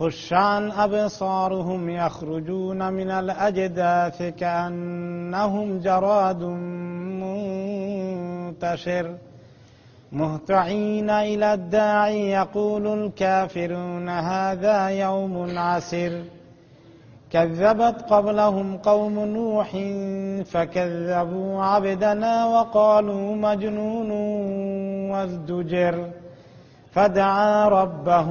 خش عن أبصارهم يخرجون من الأجداث كأنهم جراد منتشر. مهطعين إلى الداعي يقول الكافرون هذا يوم عسر كذبت قبلهم قوم نوح فكذبوا عبدنا وقالوا مجنون وازدجر. فدعا ربه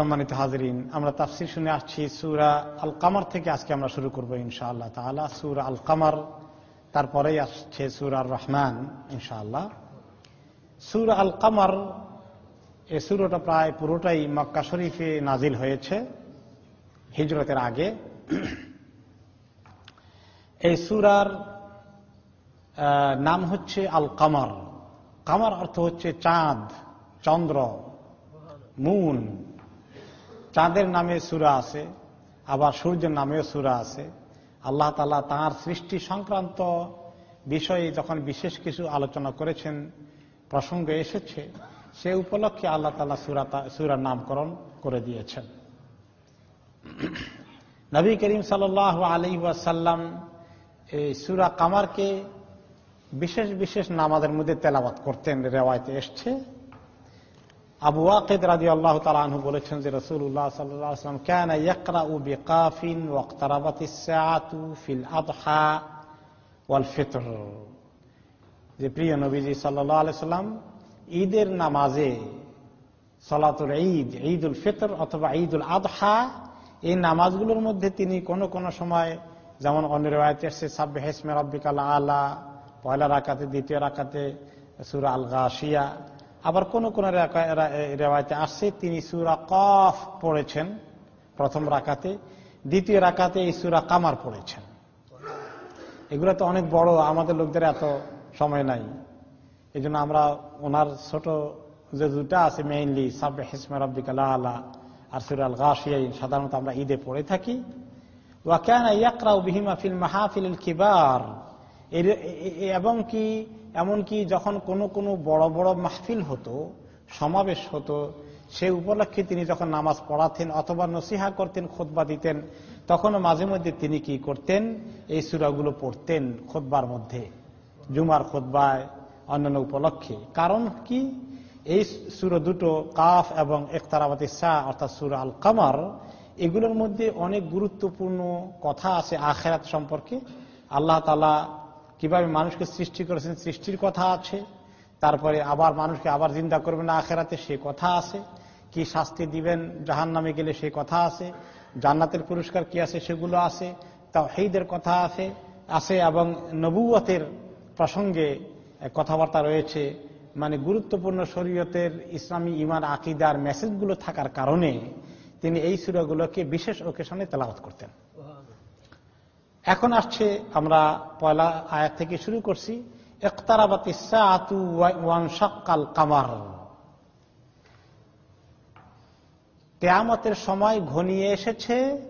সম্মানিত হাজরিন, আমরা তাফসির শুনে আসছি সুরা আল কামার থেকে আজকে আমরা শুরু করব ইনশাআল্লাহ তাহলে সুরা আল কামার তারপরেই আসছে সুরা রহমান ইনশাআল্লাহ। সুরা আল কামার এ সুরটা প্রায় পুরোটাই মক্কা শরীফে নাজিল হয়েছে হিজরতের আগে। এই সুরার নাম হচ্ছে আল কামার কামার অর্থ হচ্ছে চাঁদ, চন্দ্র, মুন। চাঁদের নামে সুরা আছে, আবার সূর্যের নামেও সুরা আছে। আল্লাহ তালা তাঁর সৃষ্টি সংক্রান্ত বিষয়ে যখন বিশেষ কিছু আলোচনা করেছেন, প্রসঙ্গ এসেছে, সে উপলক্ষে আল্লাহ তালা সুরা সুরার নামকরণ করে দিয়েছেন। নবী করিম সাল আলী ওয়াসাল্লাম এই সুরা কামারকে বিশেষ বিশেষ নামাজের মধ্যে তেলাবাত করতেন, রেওয়ায়তে এসছে। আবু ওয়াকিদ রাজি আল্লাহ তালু বলেছেন যে রসুল্লাহ সাল্লাম কেন ইকরা উ বিকাফিন ওয়াক্তারাবাতু ফিল আদহা ওয়াল ফিতর। যে প্রিয় নবীজি সাল্লাহ আলাইসাল্লাম ঈদের নামাজে সলাতুল ঈদ ঈদ উল ফিতর অথবা ঈদ উল আদহা, এই নামাজগুলোর মধ্যে তিনি কোনো কোনো সময় যেমন অন্য রেওয়ায়তে এসছে সাব্বে হেসমে রব্বিকাল আলা, পয়লা রাকাতে, দ্বিতীয় রাকাতে সুরা আল গাশিয়া আবার কোন কোন রেওয়ায়তে আসছে, তিনি সুরা কফ পড়েছেন প্রথম রাকাতে, দ্বিতীয় রাকাতে এই সুরা কামার পড়েছেন। এগুলো তো অনেক বড়, আমাদের লোকদের এত সময় নাই। এই আমরা ওনার ছোট যে দুটা আছে মেইনলি সাব্বে হিসমে রব্বিকাল আলা আর সুরাল আল গাশিয়াই সাধারণত আমরা ঈদে পড়ে থাকি। ওয়াকানা ইয়াকরাউ বিহিমা ফিল মাহফিল কিবার এবং কি এমনকি যখন কোনো কোনো বড় বড় মাহফিল হতো, সমাবেশ হতো সে উপলক্ষে তিনি যখন নামাজ পড়াতেন অথবা নসিহা করতেন খোদবা দিতেন তখন মাঝে মধ্যে তিনি কি করতেন? এই সুরাগুলো পড়তেন খোদবার মধ্যে, জুমার খোদবায় অন্যান্য উপলক্ষে। কারণ কি? এই সুর দুটো কাফ এবং একতারাবাতি শাহ অর্থাৎ সুর আল কামার এগুলোর মধ্যে অনেক গুরুত্বপূর্ণ কথা আছে আখেরাত সম্পর্কে। আল্লাহ তালা কীভাবে মানুষকে সৃষ্টি করেছেন, সৃষ্টির কথা আছে। তারপরে আবার মানুষকে আবার জিন্দা করবেন না, আখেরাতে সে কথা আছে। কি শাস্তি দিবেন জাহান নামে গেলে সে কথা আছে। জান্নাতের পুরস্কার কি আছে, সেগুলো আছে। তাও হেইদের কথা আছে আছে এবং নবুয়তের প্রসঙ্গে কথাবার্তা রয়েছে। মানে গুরুত্বপূর্ণ শরীয়তের ইসলামী ইমান আকিদার মেসেজগুলো থাকার কারণে তিনি এই সুরাগুলোকে বিশেষ ওকেশনে তেলাওয়াত করতেন। এখন আসছে, আমরা পয়লা আয়াত থেকে শুরু করছি। একতারাবাতি সাতু ওয়ান সকাল কামার। কেয়ামতের সময় ঘনিয়ে এসেছে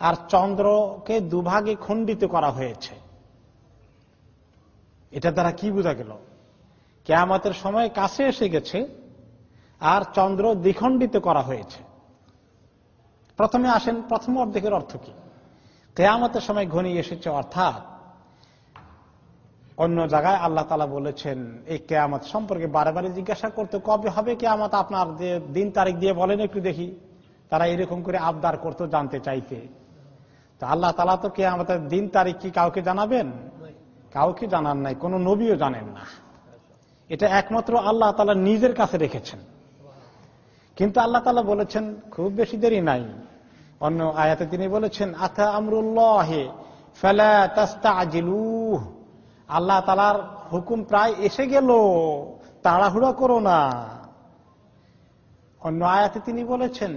আর চন্দ্রকে দুভাগে খণ্ডিত করা হয়েছে। এটা দ্বারা কি বোঝা গেল? কেয়ামতের সময় কাছে এসে গেছে আর চন্দ্র দ্বিখণ্ডিত করা হয়েছে। প্রথমে আসেন, প্রথম অর্ধেকের অর্থ কি? কেয়ামতের সময় ঘনিয়ে এসেছে, অর্থাৎ অন্য জায়গায় আল্লাহ তালা বলেছেন, এই কেয়ামত সম্পর্কে বারে জিজ্ঞাসা করতে কবে হবে কেয়ামত? আপনার যে দিন তারিখ দিয়ে বলেন একটু দেখি। তারা এরকম করে আবদার করতো জানতে চাইতে। তো আল্লাহ তালা তো কেয়ামতের দিন তারিখ কি কাউকে জানাবেন? কাউকে জানান নাই, কোন নবীও জানেন না। এটা একমাত্র আল্লাহ তালা নিজের কাছে রেখেছেন। কিন্তু আল্লাহ তালা বলেছেন, খুব বেশি দেরি নাই। অন্য আয়াতে তিনি বলেছেন আথা আমরুল্লাহে আল্লাহ তালার হুকুম প্রায় এসে গেল, তাড়াহুড়া করো না। অন্য আয়াতে তিনি বলেছেন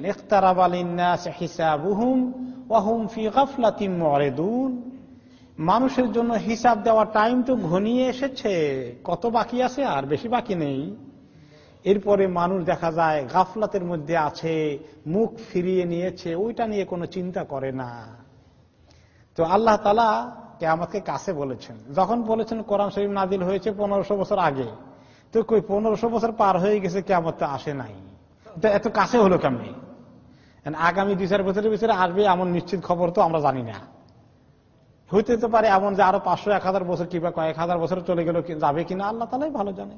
মানুষের জন্য হিসাব দেওয়ার টাইম তো ঘনিয়ে এসেছে, কত বাকি আছে আর বেশি বাকি নেই। এরপরে মানুষ দেখা যায় গাফলাতের মধ্যে আছে, মুখ ফিরিয়ে নিয়েছে, ওইটা নিয়ে কোনো চিন্তা করে না। তো আল্লাহ তালা কে আমাকে কাছে বলেছেন। যখন বলেছেন কোরআন শরীফ নাদিল হয়েছে পনেরোশো বছর আগে, তো কই পনেরোশো বছর পার হয়ে গেছে কেমন আসে নাই। এত কাছে হলো কেমনি? আগামী দুই চার বছরের ভিতরে আসবে এমন নিশ্চিত খবর তো আমরা জানি না। হইতে তো পারে এমন যে আরও পাঁচশো, এক হাজার বছর কিংবা কয়েক হাজার বছর চলে গেল যাবে কিনা, আল্লাহ তালাই ভালো জানে।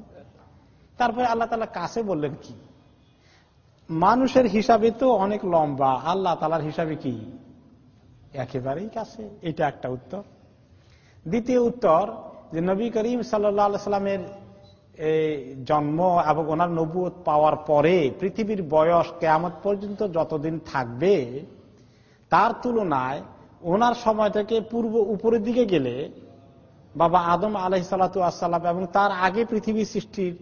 তারপরে আল্লাহ তালা কাছে বললেন কি? মানুষের হিসাবে তো অনেক লম্বা, আল্লাহ তালার হিসাবে কি? একেবারেই কাছে। এটা একটা উত্তর। দ্বিতীয় উত্তর যে নবী করিম সাল্লা সাল্লামের জন্ম এবং ওনার নবুয় পাওয়ার পরে পৃথিবীর বয়স কেয়ামত পর্যন্ত যতদিন থাকবে, তার তুলনায় ওনার সময় থেকে পূর্ব উপরের দিকে গেলে বাবা আদম আলহ সালাতাম এবং তার আগে পৃথিবী সৃষ্টির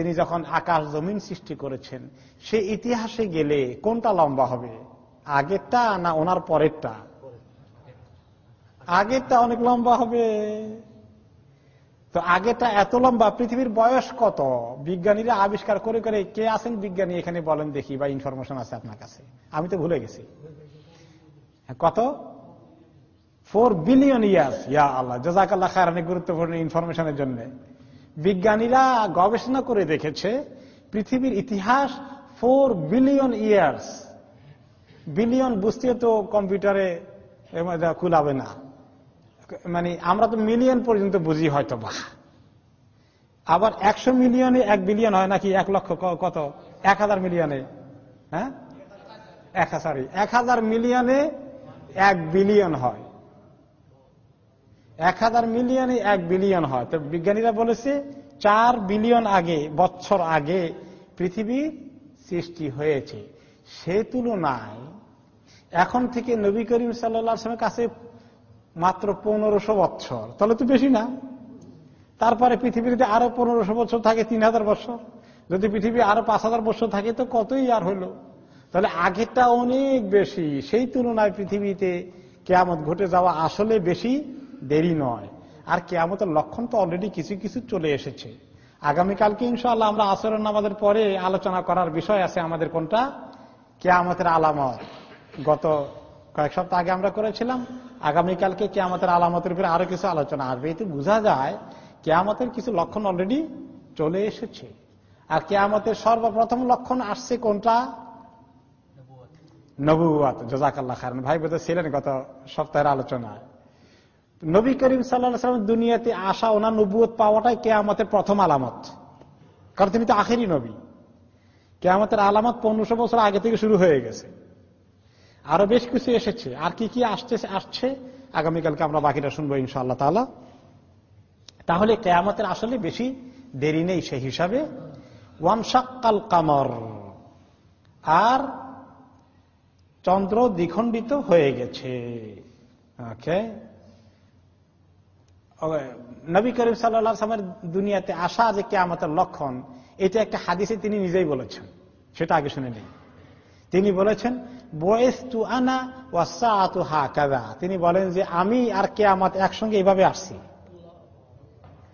তিনি যখন আকাশ জমিন সৃষ্টি করেছেন, সে ইতিহাসে গেলে কোনটা লম্বা হবে? আগেরটা না ওনার পরেরটা? আগেরটা অনেক লম্বা হবে। তো আগেটা এত লম্বা, পৃথিবীর বয়স কত? বিজ্ঞানীরা আবিষ্কার করে করে কে আছেন বিজ্ঞানী এখানে বলেন দেখি বা ইনফরমেশন আছে আপনার কাছে। আমি তো ভুলে গেছি। কত? ফোর বিলিয়ন ইয়ার্স ইয়া আল্লাহ জাজাকাল্লাহ খায় অনেক গুরুত্বপূর্ণ ইনফরমেশনের জন্য। বিজ্ঞানীরা গবেষণা করে দেখেছে, পৃথিবীর ইতিহাস ফোর বিলিয়ন ইয়ার্স বিলিয়ন বুঝতে তো কম্পিউটারে কুলাবে না। মানে আমরা তো মিলিয়ন পর্যন্ত বুঝি হয়তো বা আবার একশো মিলিয়নে এক বিলিয়ন হয় নাকি এক লক্ষ কত? এক হাজার মিলিয়নে হ্যাঁ? এক সরি এক হাজার মিলিয়নে এক বিলিয়ন হয়। এক হাজার মিলিয়নে এক বিলিয়ন হয়। তো বিজ্ঞানীরা বলেছে, চার বিলিয়ন আগে, বছর আগে পৃথিবী সৃষ্টি হয়েছে। সে তুলনায় এখন থেকে নবী করিম সাল্লামের কাছে মাত্র পনেরোশো বছর। তাহলে তো বেশি না। তারপরে পৃথিবীতে আরও পনেরোশো বছর থাকে, তিন হাজার বছর। যদি পৃথিবী আরও পাঁচ হাজার বছর থাকে, তো কতই আর হলো? তাহলে আগেরটা অনেক বেশি। সেই তুলনায় পৃথিবীতে কেয়ামত ঘটে যাওয়া আসলে বেশি দেরি নয়। আর কেয়ামতের লক্ষণ তো অলরেডি কিছু কিছু চলে এসেছে। আগামীকালকে ইনশাল্লাহ আমরা আসরের নামাজের পরে আলোচনা করার বিষয় আছে আমাদের কোনটা? কেয়ামতের আলামত। গত কয়েক সপ্তাহ আগে আমরা করেছিলাম। আগামীকালকে কেয়ামতের আলামতের উপরে আরও কিছু আলোচনা আসবে। এতে বোঝা যায় কেয়ামতের কিছু লক্ষণ অলরেডি চলে এসেছে। আর কেয়ামতের সর্বপ্রথম লক্ষণ আসছে কোনটা? নবুয়াত জোজাকাল্লাহ খান ভাই বোধ ছিলেন গত সপ্তাহের আলোচনায়। নবী করিম সাল্লাম দুনিয়াতে আসা, ওনার নবুয়ত পাওয়াটাই কেয়ামতের প্রথম আলামত। কারণ তিনি তো আখেরই নবী। কেয়ামতের আলামত পনেরোশো বছর আগে থেকে শুরু হয়ে গেছে। আরও বেশ কিছু এসেছে। আর কি কি আসছে আসছে, আগামীকালকে আমরা বাকিটা শুনব ইনশাআল্লাহ তালা তাহলে কেয়ামতের আসলে বেশি দেরি নেই সেই হিসাবে। ওয়ানসাক্কাল কামর। আর চন্দ্র দ্বিখণ্ডিত হয়ে গেছে। ওকে? নবী করিম সাল্লামের দুনিয়াতে আসা যে কেয়ামতের লক্ষণ, এটা একটা হাদিসে তিনি নিজেই বলেছেন। সেটা আগে শুনে নেই তিনি বলেছেন বয়েস তু আনা ওয়াসা হা কাদা তিনি বলেন যে, আমি আর কেয়ামত একসঙ্গে এইভাবে আসছি।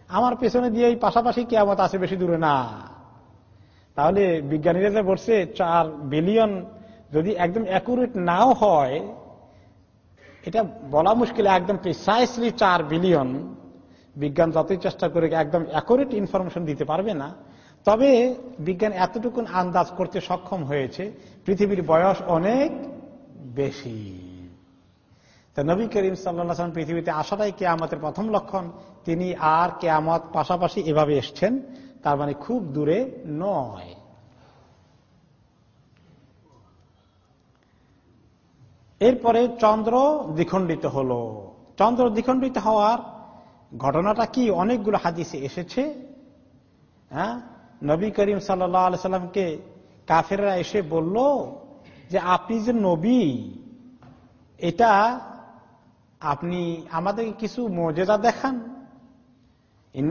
আমার পেছনে দিয়ে এই পাশাপাশি কেয়ামত আছে বেশি দূরে না। তাহলে বিজ্ঞানীরা যে বলছে, চার বিলিয়ন যদি একদম অ্যাকুরেট নাও হয় এটা বলা মুশকিল, একদম প্রিসাইসলি চার বিলিয়ন বিজ্ঞান যতই চেষ্টা করে একদম অ্যাকুরেট ইনফরমেশন দিতে পারবে না। তবে বিজ্ঞান এতটুকু আন্দাজ করতে সক্ষম হয়েছে, পৃথিবীর বয়স অনেক বেশি। তা নবী করিম সাল্লাম পৃথিবীতে আসাটাই কেয়ামতের প্রথম লক্ষণ। তিনি আর কেয়ামত পাশাপাশি এভাবে এসছেন, তার মানে খুব দূরে নয়। এরপরে চন্দ্র দ্বিখণ্ডিত হল। চন্দ্র দ্বিখণ্ডিত হওয়ার ঘটনাটা কি? অনেকগুলো হাদিসে এসেছে। হ্যাঁ? নবী করিম সাল্লামকে কাফেররা এসে বলল যে, আপনি যে নবী, এটা আপনি আমাদেরকে কিছু মজেদা দেখান।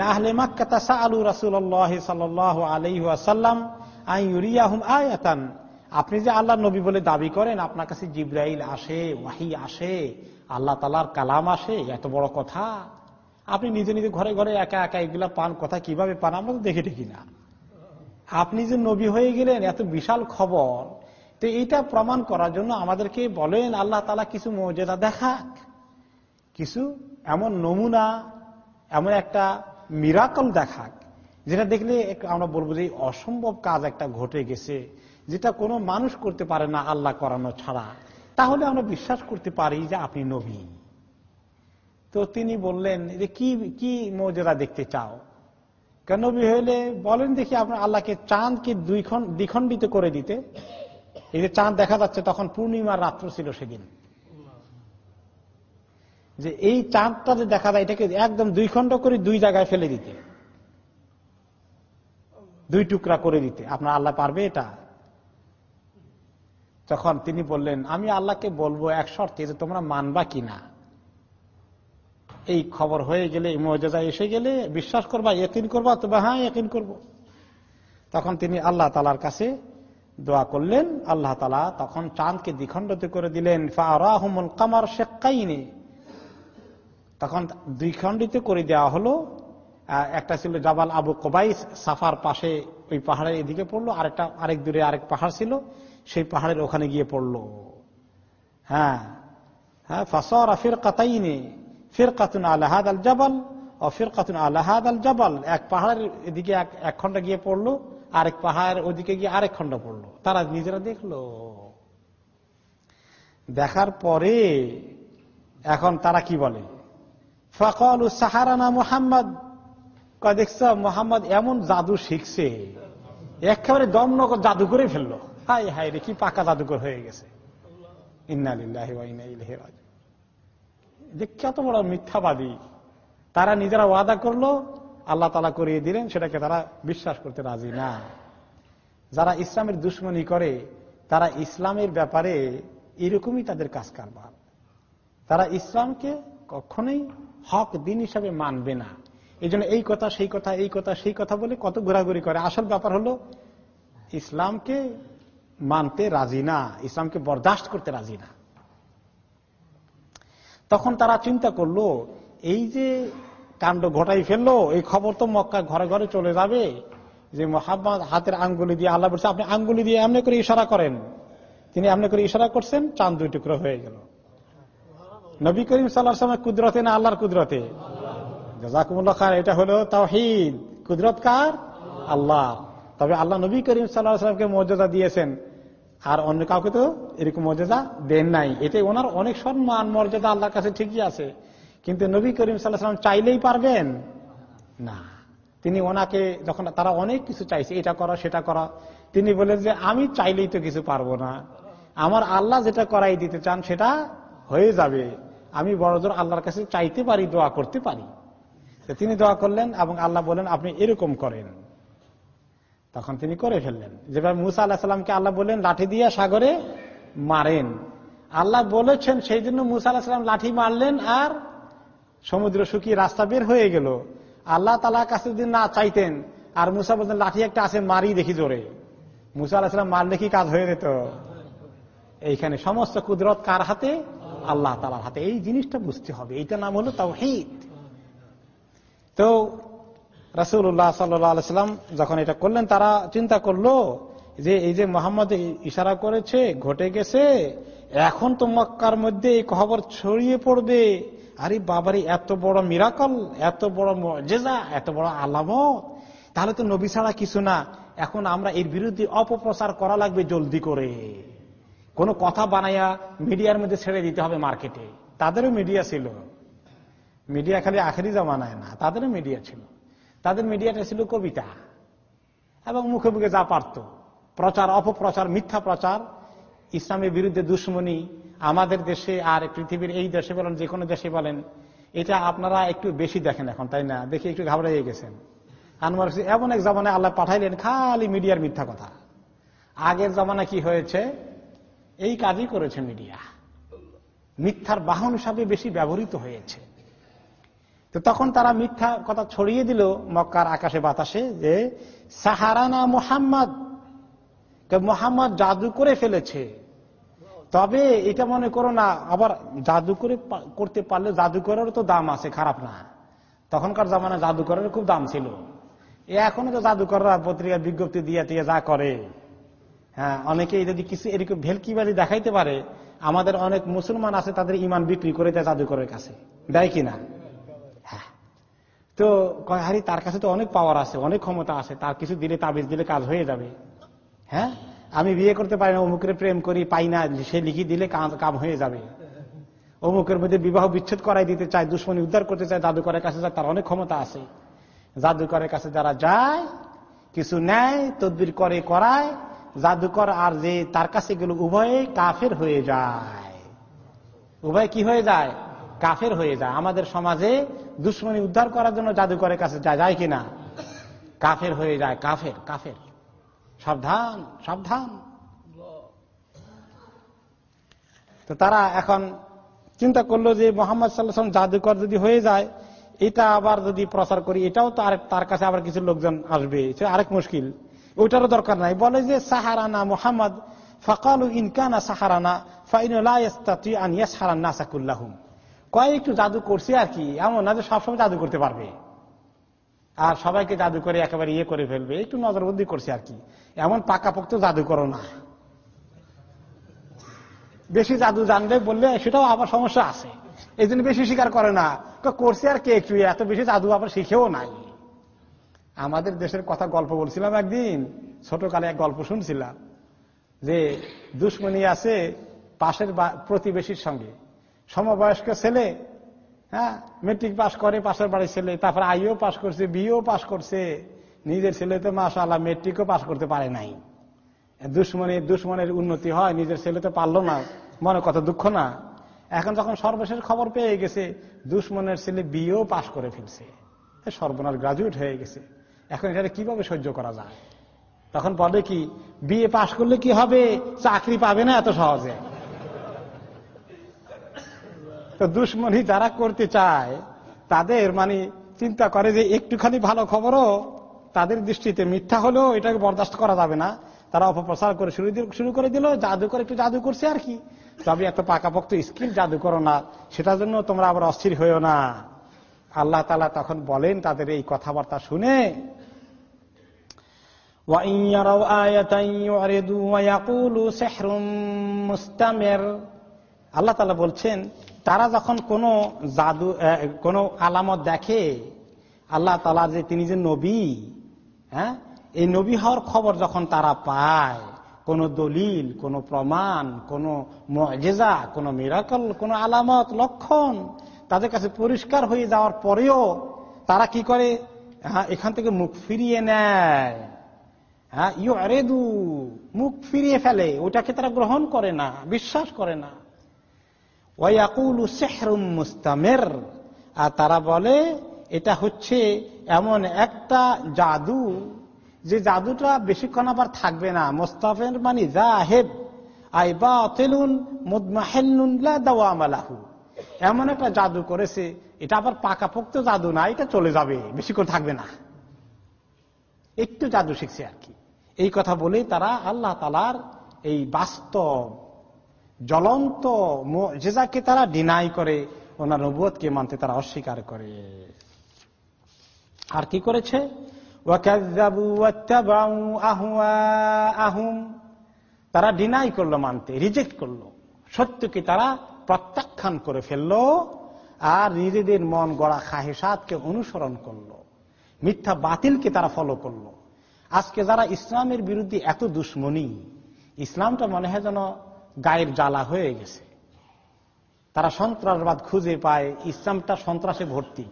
আহলে মাক্কা তাসা আলু রাসুল্লাহ সাল্লাহ আলাইসাল্লাম আইয়াহুম আয়াতান। আপনি যে আল্লাহ নবী বলে দাবি করেন, আপনার কাছে জিব্রাইল আসে, ওয়াহি আসে, আল্লাহ তালার কালাম আসে এত বড় কথা। আপনি নিজে নিজে ঘরে ঘরে একা একা এগুলা পান, কথা কীভাবে পান, আমরা তো দেখে দেখি না। আপনি যে নবী হয়ে গেলেন, এত বিশাল খবর। তো এইটা প্রমাণ করার জন্য আমাদেরকে বলেন, আল্লাহ তালা কিছু মর্যাদা দেখাক। কিছু এমন নমুনা, এমন একটা মিরাকল দেখাক, যেটা দেখলে আমরা বলব যে অসম্ভব কাজ একটা ঘটে গেছে। যেটা কোনো মানুষ করতে পারে না আল্লাহ করানো ছাড়া, তাহলে আমরা বিশ্বাস করতে পারি যে আপনি নবী। তো তিনি বললেন যে কি কি মর্যাদা দেখতে চাও? কেন নবী হইলে বলেন দেখি আপনার আল্লাহকে চাঁদকে দ্বিখণ্ডিত করে দিতে। এই যে চাঁদ দেখা যাচ্ছে, তখন পূর্ণিমার রাত্র ছিল সেদিন। যে এই চাঁদটা যে দেখা যায়, এটাকে একদম দুই খণ্ড করে দুই জায়গায় ফেলে দিতে। দুই টুকরা করে দিতে। আপনার আল্লাহ পারবে এটা? তখন তিনি বললেন, আমি আল্লাহকে বলব এক শর্তে যে তোমরা মানবা কিনা। এই খবর হয়ে গেলে মর্যাদা এসে গেলে বিশ্বাস করবা একিন করবা তবে হ্যাঁ একিন করব। তখন তিনি আল্লাহ তালার কাছে দোয়া করলেন। আল্লাহ তালা তখন চাঁদকে দ্বিখণ্ডিত করে দিলেন ফাহমুল কামার শেখাইনি তখন দ্বিখণ্ডিত করে দেওয়া হলো। একটা ছিল জাবাল আবু কবাই সাফার পাশে ওই পাহাড়ের এদিকে পড়ল, আরেকটা, আরেক দূরে আরেক পাহাড় ছিল। সেই পাহাড়ের ওখানে গিয়ে পড়ল। হ্যাঁ হ্যাঁ ফাসর ফির কাতাইনে ফির কাতুন আলাহাদ আল জাবাল ও ফির কাতুন আলাহাদ আল জাবাল। এক পাহাড়ের এদিকে এক খন্ড গিয়ে পড়ল, আরেক পাহাড় ওদিকে গিয়ে আরেক খন্ড পড়ল। তারা নিজেরা দেখল। দেখার পরে এখন তারা কি বলে? ফকল সাহারানা মোহাম্মদ। দেখছ, মোহাম্মদ এমন জাদু শিখছে, একেবারে দমনক জাদু করে ফেলল। হাই হাই রে, কি পাকা জাদুকর হয়ে গেছে। যে কত বড় মিথ্যাবাদী। তারা নিজেরা ওয়াদা করল, আল্লাহ তালা করিয়ে দিলেন, সেটাকে তারা বিশ্বাস করতে রাজি না। যারা ইসলামের দুশ্মনী করে, তারা ইসলামের ব্যাপারে এরকমই তাদের কাজ কারবার তারা ইসলামকে কখনোই হক দিন হিসাবে মানবে না। এই এই কথা, সেই কথা, এই কথা, সেই কথা বলে কত ঘোরাঘুরি করে। আসল ব্যাপার হলো, ইসলামকে মানতে রাজি না, ইসলামকে বরদাস্ত করতে রাজি না। তখন তারা চিন্তা করল, এই যে কাণ্ড ঘটাই ফেলল, এই খবর তো মক্কা ঘরে ঘরে চলে যাবে যে মোহাম্মদ হাতের আঙ্গুলি দিয়ে আল্লাহ বলছে, আপনি আঙ্গুলি দিয়ে এমনি করে ইশারা করেন। তিনি এমনি করে ইশারা করছেন, চাঁদ দুই টুকরো হয়ে গেল। নবী করিম সাল্লাহ সময় কুদরতে না আল্লাহর কুদরতে? জাজাকুমুল্লাহ খান এটা হলো তাহিদ কুদরত কার? আল্লাহ তবে আল্লাহ নবী করিম সাল্লাহ সাল্লামকে মর্যাদা দিয়েছেন। আর অন্য কাউকে তো এরকম মর্যাদা দেন নাই। এতে ওনার অনেক সম্মান, মর্যাদা আল্লাহর কাছে ঠিকই আছে। কিন্তু নবী করিম সাল্লাহ সাল্লাম চাইলেই পারবেন? না। তিনি ওনাকে যখন তারা অনেক কিছু চাইছে, এটা করা, সেটা করা, তিনি বলেন যে আমি চাইলেই তো কিছু পারব না। আমার আল্লাহ যেটা করাই দিতে চান, সেটা হয়ে যাবে। আমি বড়জোর আল্লাহর কাছে চাইতে পারি, দোয়া করতে পারি। তিনি দোয়া করলেন এবং আল্লাহ বলেন, আপনি এরকম করেন। তখন তিনি করে ফেললেন। যেভাবে মুসা আল্লাহ সাল্লামকে আল্লাহ বললেন, লাঠি দিয়ে সাগরে মারেন। আল্লাহ বলেছেন, সেই জন্য মুসা আল্লাহ সাল্লাম লাঠি মারলেন আর সমুদ্র শুকিয়ে রাস্তা বের হয়ে গেল। আল্লাহ তালার কাছে যদি না চাইতেন, আর মুসা বলতেন, লাঠি একটা আছে, মারি দেখি জোরে। মুসা আলাহিসাম মারলে কি কাজ হয়ে যেত? এইখানে সমস্ত কুদরত কার হাতে? আল্লাহ তালার হাতে। এই জিনিসটা বুঝতে হবে। এইটা নাম হলো তাও হিত তো রাসুল্লাহ সাল্লাম যখন এটা করলেন, তারা চিন্তা করল যে এই যে মোহাম্মদ ইশারা করেছে, ঘটে গেছে, এখন তো মক্কার মধ্যে এই খবর ছড়িয়ে পড়বে। আরে বাবারি, এত বড় মিরাকল, এত বড় জেজা এত বড় আলামত। তাহলে তো নবী ছাড়া কিছু না। এখন আমরা এর বিরুদ্ধে অপপ্রচার করা লাগবে জলদি করে। কোনো কথা বানাইয়া মিডিয়ার মধ্যে ছেড়ে দিতে হবে মার্কেটে। তাদেরও মিডিয়া ছিল। মিডিয়া খালি আখেরি জমানায় না, তাদেরও মিডিয়া ছিল। তাদের মিডিয়াটা ছিল কবিতা। এবং মুখে মুখে যা পারত। প্রচার, অপপ্রচার, মিথ্যা প্রচার, ইসলামের বিরুদ্ধে দুশ্মনী, আমাদের দেশে আর পৃথিবীর এই দেশে বলেন যে কোনো দেশে বলেন, এটা আপনারা একটু বেশি দেখেন এখন, তাই না? দেখে একটু ঘাবড়াইয়ে গেছেন। আনোয়ার এমন এক জমানায় আল্লাহ পাঠাইলেন, খালি মিডিয়ার মিথ্যা কথা। আগের জমানা কি হয়েছে? এই কাজই করেছে মিডিয়া। মিথ্যার বাহন হিসাবে বেশি ব্যবহৃত হয়েছে। তো তখন তারা মিথ্যা কথা ছড়িয়ে দিল মক্কার আকাশে বাতাসে যে, সাহারানা মোহাম্মদ। মোহাম্মদ জাদু করে ফেলেছে। তবে এটা মনে করো না, আবার জাদু করে করতে পারলে জাদুকরেরও তো দাম আছে, খারাপ না। তখনকার জামানা জাদুকরের খুব দাম ছিল। এখনও তো জাদুকররা পত্রিকা বিজ্ঞপ্তি দিয়ে দিয়ে যা করে। হ্যাঁ অনেকে যদি কিছু এরকম ভেলকিবাজি দেখাইতে পারে। আমাদের অনেক মুসলমান আছে, তাদের ইমান বিক্রি করে দেয় জাদুকরের কাছে। দেয় কিনা তো হারি তার কাছে তো অনেক পাওয়ার আছে, অনেক ক্ষমতা আছে, তার কিছু দিলে তাবিজ দিলে কাজ হয়ে যাবে। হ্যাঁ? আমি বিয়ে করতে পারি না, অমুকের প্রেম করি, পাই না, সে লিখি দিলে কাম হয়ে যাবে। অমুকের মধ্যে বিবাহ বিচ্ছেদ করাই দিতে চায়, দুশ্মনী উদ্ধার করতে চায়, জাদুকরের কাছে যায়, তার অনেক ক্ষমতা আছে। জাদুকরের কাছে যারা যায়, কিছু নেয়, তদবির করে, করায়, জাদুকর আর যে তার কাছে গেল উভয়ে কাফের হয়ে যায়। উভয় কি হয়ে যায়? কাফের হয়ে যায়। আমাদের সমাজে দুশ্মনী উদ্ধার করার জন্য জাদুকরের কাছে যায় যায় কিনা? কাফের হয়ে যায়। কাফের কাফের। সাবধান সাবধান। তো তারা এখন চিন্তা করল যে মোহাম্মদ সাল্লাম জাদুকর যদি হয়ে যায়, এটা আবার যদি প্রচার করি, এটাও তো আরেক তার কাছে আবার কিছু লোকজন আসবে। আরেক মুশকিল। ওইটারও দরকার নাই। বলে যে, সাহারানা মোহাম্মদ, ফকালু ইনকানা সাহারানা ফাইনুল্লাহুম কয় একটু জাদু করছে আর কি। এমন না যে সবসময় জাদু করতে পারবে। আর সবাইকে জাদু করে একেবারে ইয়ে করে ফেলবে। একটু নজরবন্দি করছে আর কি। এমন পাকাপোক্ত জাদু করো না। বেশি জাদু জানলে বললে, সেটাও আবার সমস্যা আছে। এই জন্য বেশি স্বীকার করে না। করছে আর কে একটু। এত বেশি জাদু আবার শিখেও নাই। আমাদের দেশের কথা গল্প বলছিলাম একদিন। ছোটকালে এক গল্প শুনছিলাম। যে দুশ্মনী আছে পাশের প্রতিবেশীর সঙ্গে। সমবয়স্ক ছেলে হ্যাঁ মেট্রিক পাস করে, পাশের বাড়ির ছেলে, তারপর আইও পাস করছে বিও পাস করছে, নিজের ছেলে তো মাসা আল্লাহ মেট্রিকও পাস করতে পারে নাই। দুশ্মনের দুশ্মনের উন্নতি হয়, নিজের ছেলে তো পারল না, মনে কত দুঃখ না? এখন যখন সর্বশেষ খবর পেয়ে গেছে, দুশ্মনের ছেলে বিও পাশ করে ফেলছে। সর্বনাশ গ্রাজুয়েট হয়ে গেছে। এখন এটা কীভাবে সহ্য করা যায়? তখন বলে কি বিয়ে পাশ করলে কি হবে? চাকরি পাবে না এত সহজে। তো দুশ্মনী যারা করতে চায়, তাদের মানে চিন্তা করে যে একটুখানি ভালো খবরও তাদের দৃষ্টিতে মিথ্যা হলেও এটাকে বরদাস্ত করা যাবে না। তারা অপপ্রচার করে শুরু শুরু করে দিল জাদু করে একটু জাদু করছে আর কি। তবে এত পাকাপোক্ত স্কিল জাদু করো না, সেটার জন্য তোমরা আবার অস্থির হয়েও না। আল্লাহ তালা তখন বলেন তাদের এই কথাবার্তা শুনে আল্লাহ তালা বলছেন তারা যখন কোন জাদু কোন আলামত দেখে, আল্লাহ তালা যে তিনি যে নবী হ্যাঁ এই নবী হওয়ার খবর যখন তারা পায়, কোন দলিল, কোন প্রমাণ, কোন মজেজা, কোন মিরাকল, কোন আলামত, লক্ষণ তাদের কাছে পরিষ্কার হয়ে যাওয়ার পরেও তারা কি করে? এখান থেকে মুখ ফিরিয়ে নেয়। হ্যাঁ ইউ আরেদু মুখ ফিরিয়ে ফেলে। ওটাকে তারা গ্রহণ করে না, বিশ্বাস করে না। মুস্তামের। আর তারা বলে, এটা হচ্ছে এমন একটা জাদু, যে জাদুটা বেশিক্ষণ আবার থাকবে না। মোস্তাফের মানে জাহেব আই বা তেলুন মুদমাহেল্লুল্লাহ এমন একটা জাদু করেছে, এটা আবার পাকাপোক্ত জাদু না, এটা চলে যাবে বেশি করে থাকবে না। একটু জাদু শিখছে আর কি। এই কথা বলেই তারা আল্লাহ তালার এই বাস্তব জ্বলন্ত জেজাকে তারা ডিনাই করে, ওনার নবুয়কে মানতে তারা অস্বীকার করে। আর কি করেছে? তারা ডিনাই করল মানতে রিজেক্ট করল। সত্যকে তারা প্রত্যাখ্যান করে ফেলল আর নিজেদের মন গড়া খাহেসাতকে অনুসরণ করল। মিথ্যা বাতিলকে তারা ফলো করল। আজকে যারা ইসলামের বিরুদ্ধে এত দুশ্মনী, ইসলামটা মনে হয় যেন গায়ের জ্বালা হয়ে গেছে। তারা সন্ত্রাসবাদ খুঁজে পায়, ইসলামটা সন্ত্রাসে ভর্তি।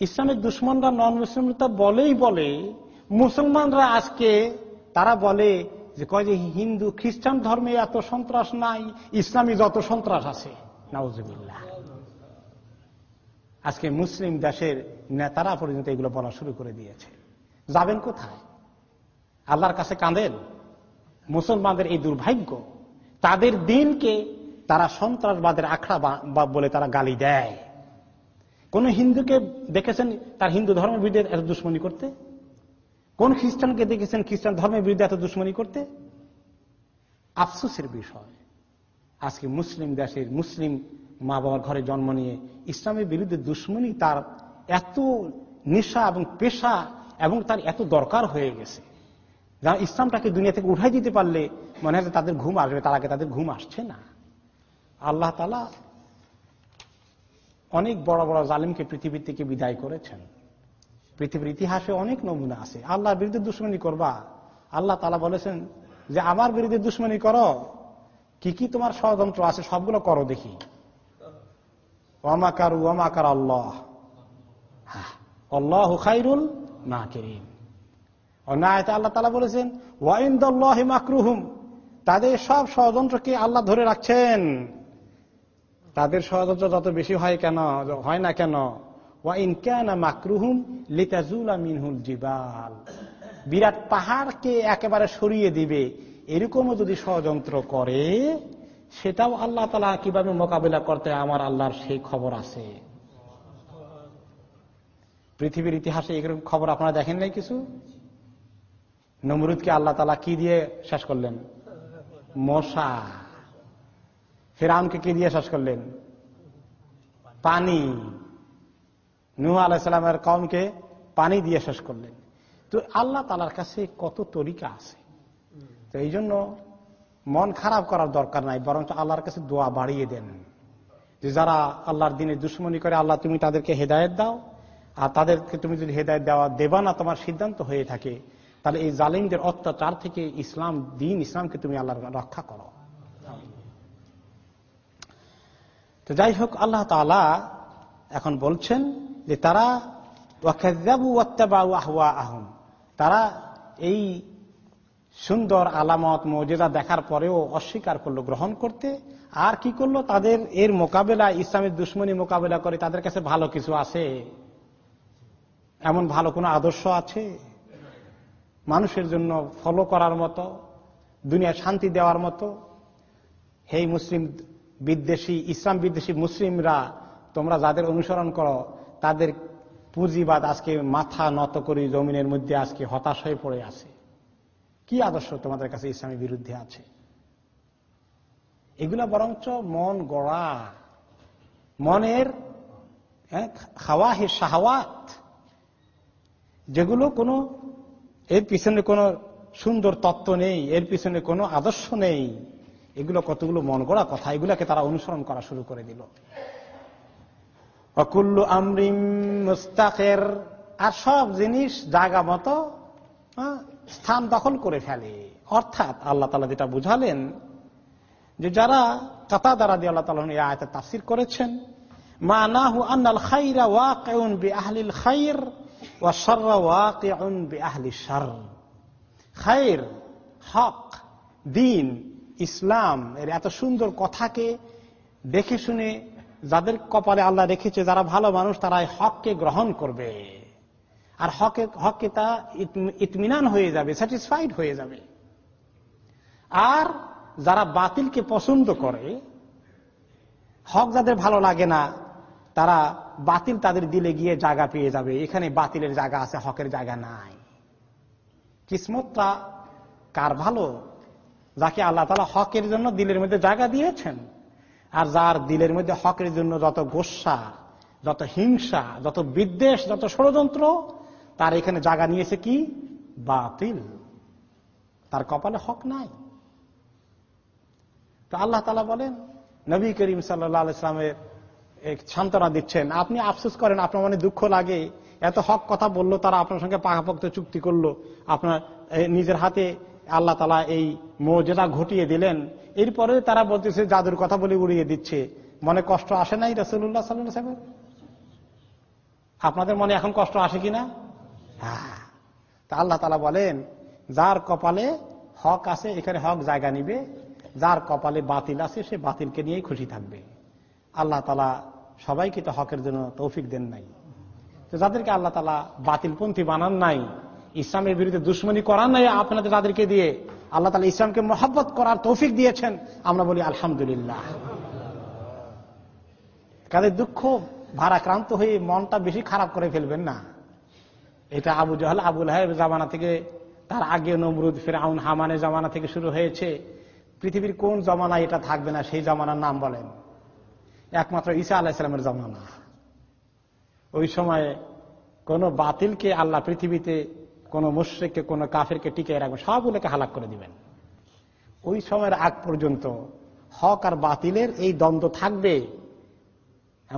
ইসলামের দুশ্মনরা নন মুসলিমরা বলেই বলে, মুসলমানরা আজকে, তারা বলে যে, কয় যে, হিন্দু, খ্রিস্টান ধর্মে এত সন্ত্রাস নাই, ইসলামী যত সন্ত্রাস আছে। নাউজুবিল্লাহ। আজকে মুসলিম দেশের নেতারা পর্যন্ত এগুলো বলা শুরু করে দিয়েছে। যাবেন কোথায়? আল্লাহর কাছে কাঁদেন? মুসলমানদের এই দুর্ভাগ্য। তাদের দিনকে তারা সন্ত্রাসবাদের আখড়া বলে তারা গালি দেয়। কোন হিন্দুকে দেখেছেন তার হিন্দু ধর্মের বিরুদ্ধে এত দুশ্মনী করতে? কোন খ্রিস্টানকে দেখেছেন খ্রিস্টান ধর্মের বিরুদ্ধে এত দুশ্মনী করতে? আফসোসের বিষয়। আজকে মুসলিম দেশের মুসলিম মা বাবার ঘরে জন্ম নিয়ে ইসলামের বিরুদ্ধে দুশ্মনী তার এত নেশা এবং পেশা এবং তার এত দরকার হয়ে গেছে। যারা ইসলামটাকে দুনিয়া থেকে উঠাই দিতে পারলে মনে হয় তাদের ঘুম আসবে, তার আগে তাদের ঘুম আসছে না। আল্লাহ তালা অনেক বড় বড় জালিমকে পৃথিবীর থেকে বিদায় করেছেন। পৃথিবীর ইতিহাসে অনেক নমুনা আছে। আল্লাহর বিরুদ্ধে দুশ্মনী করবা। আল্লাহ তালা বলেছেন যে, আমার বিরুদ্ধে দুশ্মনী করো। কি কি তোমার ষড়যন্ত্র আছে সবগুলো করো দেখি। ওয়ামাকার ওয়ামাকার আল্লাহ? আল্লাহ খাইরুল না কেরিম অন্যায়তে আল্লাহ তালা বলেছেন ওয়াইন্দাল্লাহ মাকরুহুম তাদের সব ষড়যন্ত্রকে আল্লাহ ধরে রাখছেন। তাদের ষড়যন্ত্র যত বেশি হয় কেন, হয় না কেন? ওয়াইন কেন মাকরুহুম লিতাজুলা মিনহুল জিবাল বিরাট পাহাড়কে একেবারে সরিয়ে দিবে, এরকমও যদি ষড়যন্ত্র করে, সেটাও আল্লাহ তালা কীভাবে মোকাবিলা করতে আমার আল্লাহর সেই খবর আছে। পৃথিবীর ইতিহাসে এরকম খবর আপনারা দেখেন নাই কিছু? নমরুদকে আল্লাহ তালা কি দিয়ে শেষ করলেন? মশা। ফেরাউনকে কি দিয়ে শেষ করলেন? পানি। নুহ আলাইসালামের কমকে পানি দিয়ে শেষ করলেন। তো আল্লাহ তালার কাছে কত তরিকা আছে। তো এই জন্য মন খারাপ করার দরকার নাই, বরঞ্চ আল্লাহর কাছে দোয়া বাড়িয়ে দেন। যে যারা আল্লাহর দিনে দুশ্মনী করে, আল্লাহ তুমি তাদেরকে হেদায়ত দাও, আর তাদেরকে তুমি যদি হেদায়ত দেওয়া দেবা না, তোমার সিদ্ধান্ত হয়ে থাকে। তাহলে এই জালিমদের অত্যাচার থেকে ইসলাম, দিন ইসলামকে তুমি আল্লাহ রক্ষা করো। তো যাই হোক, আল্লাহ তালা এখন বলছেন যে তারা আহম তারা এই সুন্দর আলামত, মর্যাদা দেখার পরেও অস্বীকার করল, গ্রহণ করতে। আর কি করল? তাদের এর মোকাবেলা, ইসলামের দুশ্মনী মোকাবেলা করে তাদের কাছে ভালো কিছু আছে। এমন ভালো কোনো আদর্শ আছে? মানুষের জন্য ফলো করার মতো দুনিয়া শান্তি দেওয়ার মতো। হেই মুসলিম বিদ্বেষী ইসলাম বিদ্বেষী মুসলিমরা তোমরা যাদের অনুসরণ করো তাদের পুঁজিবাদ আজকে মাথা নত করি জমিনের মধ্যে আজকে হতাশ হয়ে পড়ে আছে। কি আদর্শ তোমাদের কাছে ইসলামের বিরুদ্ধে আছে? এগুলা বরঞ্চ মন গড়া মনের হ্যাঁ, খাওয়া হে শাহওয়াত যেগুলো কোনো এর পিছনে কোনো সুন্দর তত্ত্ব নেই, এর পিছনে কোনো আদর্শ নেই। এগুলো কতগুলো মন গড়া কথা, এগুলাকে তারা অনুসরণ করা শুরু করে দিল। অকুল্লু আমরিম মুস্তাকের, আর সব জিনিস জায়গা মতো স্থান দখল করে ফেলে। অর্থাৎ আল্লাহ তালা যেটা বুঝালেন, যে যারা কাতা দ্বারা দিয়ে আল্লাহ তালা আয়তে তাফসির করেছেন, মা নাহু আন্নাল খাইরা ওয়াকিউন বি আহলিল খাইর খাইর, হক, দিন, ইসলাম, এর এত সুন্দর কথাকে দেখে শুনে যাদের কপালে আল্লাহ রেখেছে, যারা ভালো মানুষ, তারা হককে গ্রহণ করবে। আর হকে, হককে তা ইতমিনান হয়ে যাবে, স্যাটিসফাইড হয়ে যাবে। আর যারা বাতিলকে পছন্দ করে, হক যাদের ভালো লাগে না তারা বাতিল তাদের দিলে গিয়ে জায়গা পেয়ে যাবে। এখানে বাতিলের জায়গা আছে, হকের জায়গা নাই। কিসমতটা কার ভালো? যাকে আল্লাহ তালা হকের জন্য দিলের মধ্যে জায়গা দিয়েছেন। আর যার দিলের মধ্যে হকের জন্য যত গোসা, যত হিংসা, যত বিদ্বেষ, যত ষড়যন্ত্র, তার এখানে জায়গা নিয়েছে কি? বাতিল। তার কপালে হক নাই। তো আল্লাহ তালা বলেন, নবী করিম সাল্লা ইসলামের সান্ত্বনা দিচ্ছেন। আপনি আফসোস করেন, আপনার মনে দুঃখ লাগে। এত হক কথা বলল, তারা আপনার সঙ্গে পাকাপোক্ত চুক্তি করল। আপনার নিজের হাতে আল্লাহ তালা এই মর্যাদা ঘটিয়ে দিলেন। এরপরে তারা বলতেছে, জাদুর কথা বলে উড়িয়ে দিচ্ছে। মনে কষ্ট আসে নাই রসুল্লাহ সাল্লাহ আপনাদের মনে এখন কষ্ট আসে কিনা হ্যাঁ তা আল্লাহ তালা বলেন, যার কপালে হক আছে, এখানে হক জায়গা নিবে। যার কপালে বাতিল আছে, সে বাতিলকে নিয়েই খুশি থাকবে। আল্লাহ তালা সবাইকে তো হকের জন্য তৌফিক দেন নাই। তো যাদেরকে আল্লাহ তালা বাতিলপন্থী বানান নাই, ইসলামের বিরুদ্ধে দুশ্মনী করার নাই, আপনাদের তাদেরকে দিয়ে আল্লাহ তালা ইসলামকে মহাব্বত করার তৌফিক দিয়েছেন, আমরা বলি আলহামদুলিল্লাহ। কাদের দুঃখ? ভারাক্রান্ত হয়ে মনটা বেশি খারাপ করে ফেলবেন না। এটা আবু জাহাল আবুল হাহেব জামানা থেকে তার আগে নমরুদ ফেরাউন হামানের জামানা থেকে শুরু হয়েছে। পৃথিবীর কোন জমানা এটা থাকবে না, সেই জমানার নাম বলেন। একমাত্র ঈসা আলাহিসামের জমানা। ওই সময়ে কোন বাতিলকে আল্লাহ পৃথিবীতে, কোন মুশ্রিককে, কোন কাফেরকে টিকে রাখবে সবগুলোকে হালাক করে দিবেন। ওই সময়ের আগ পর্যন্ত হক আর বাতিলের এই দ্বন্দ্ব থাকবে।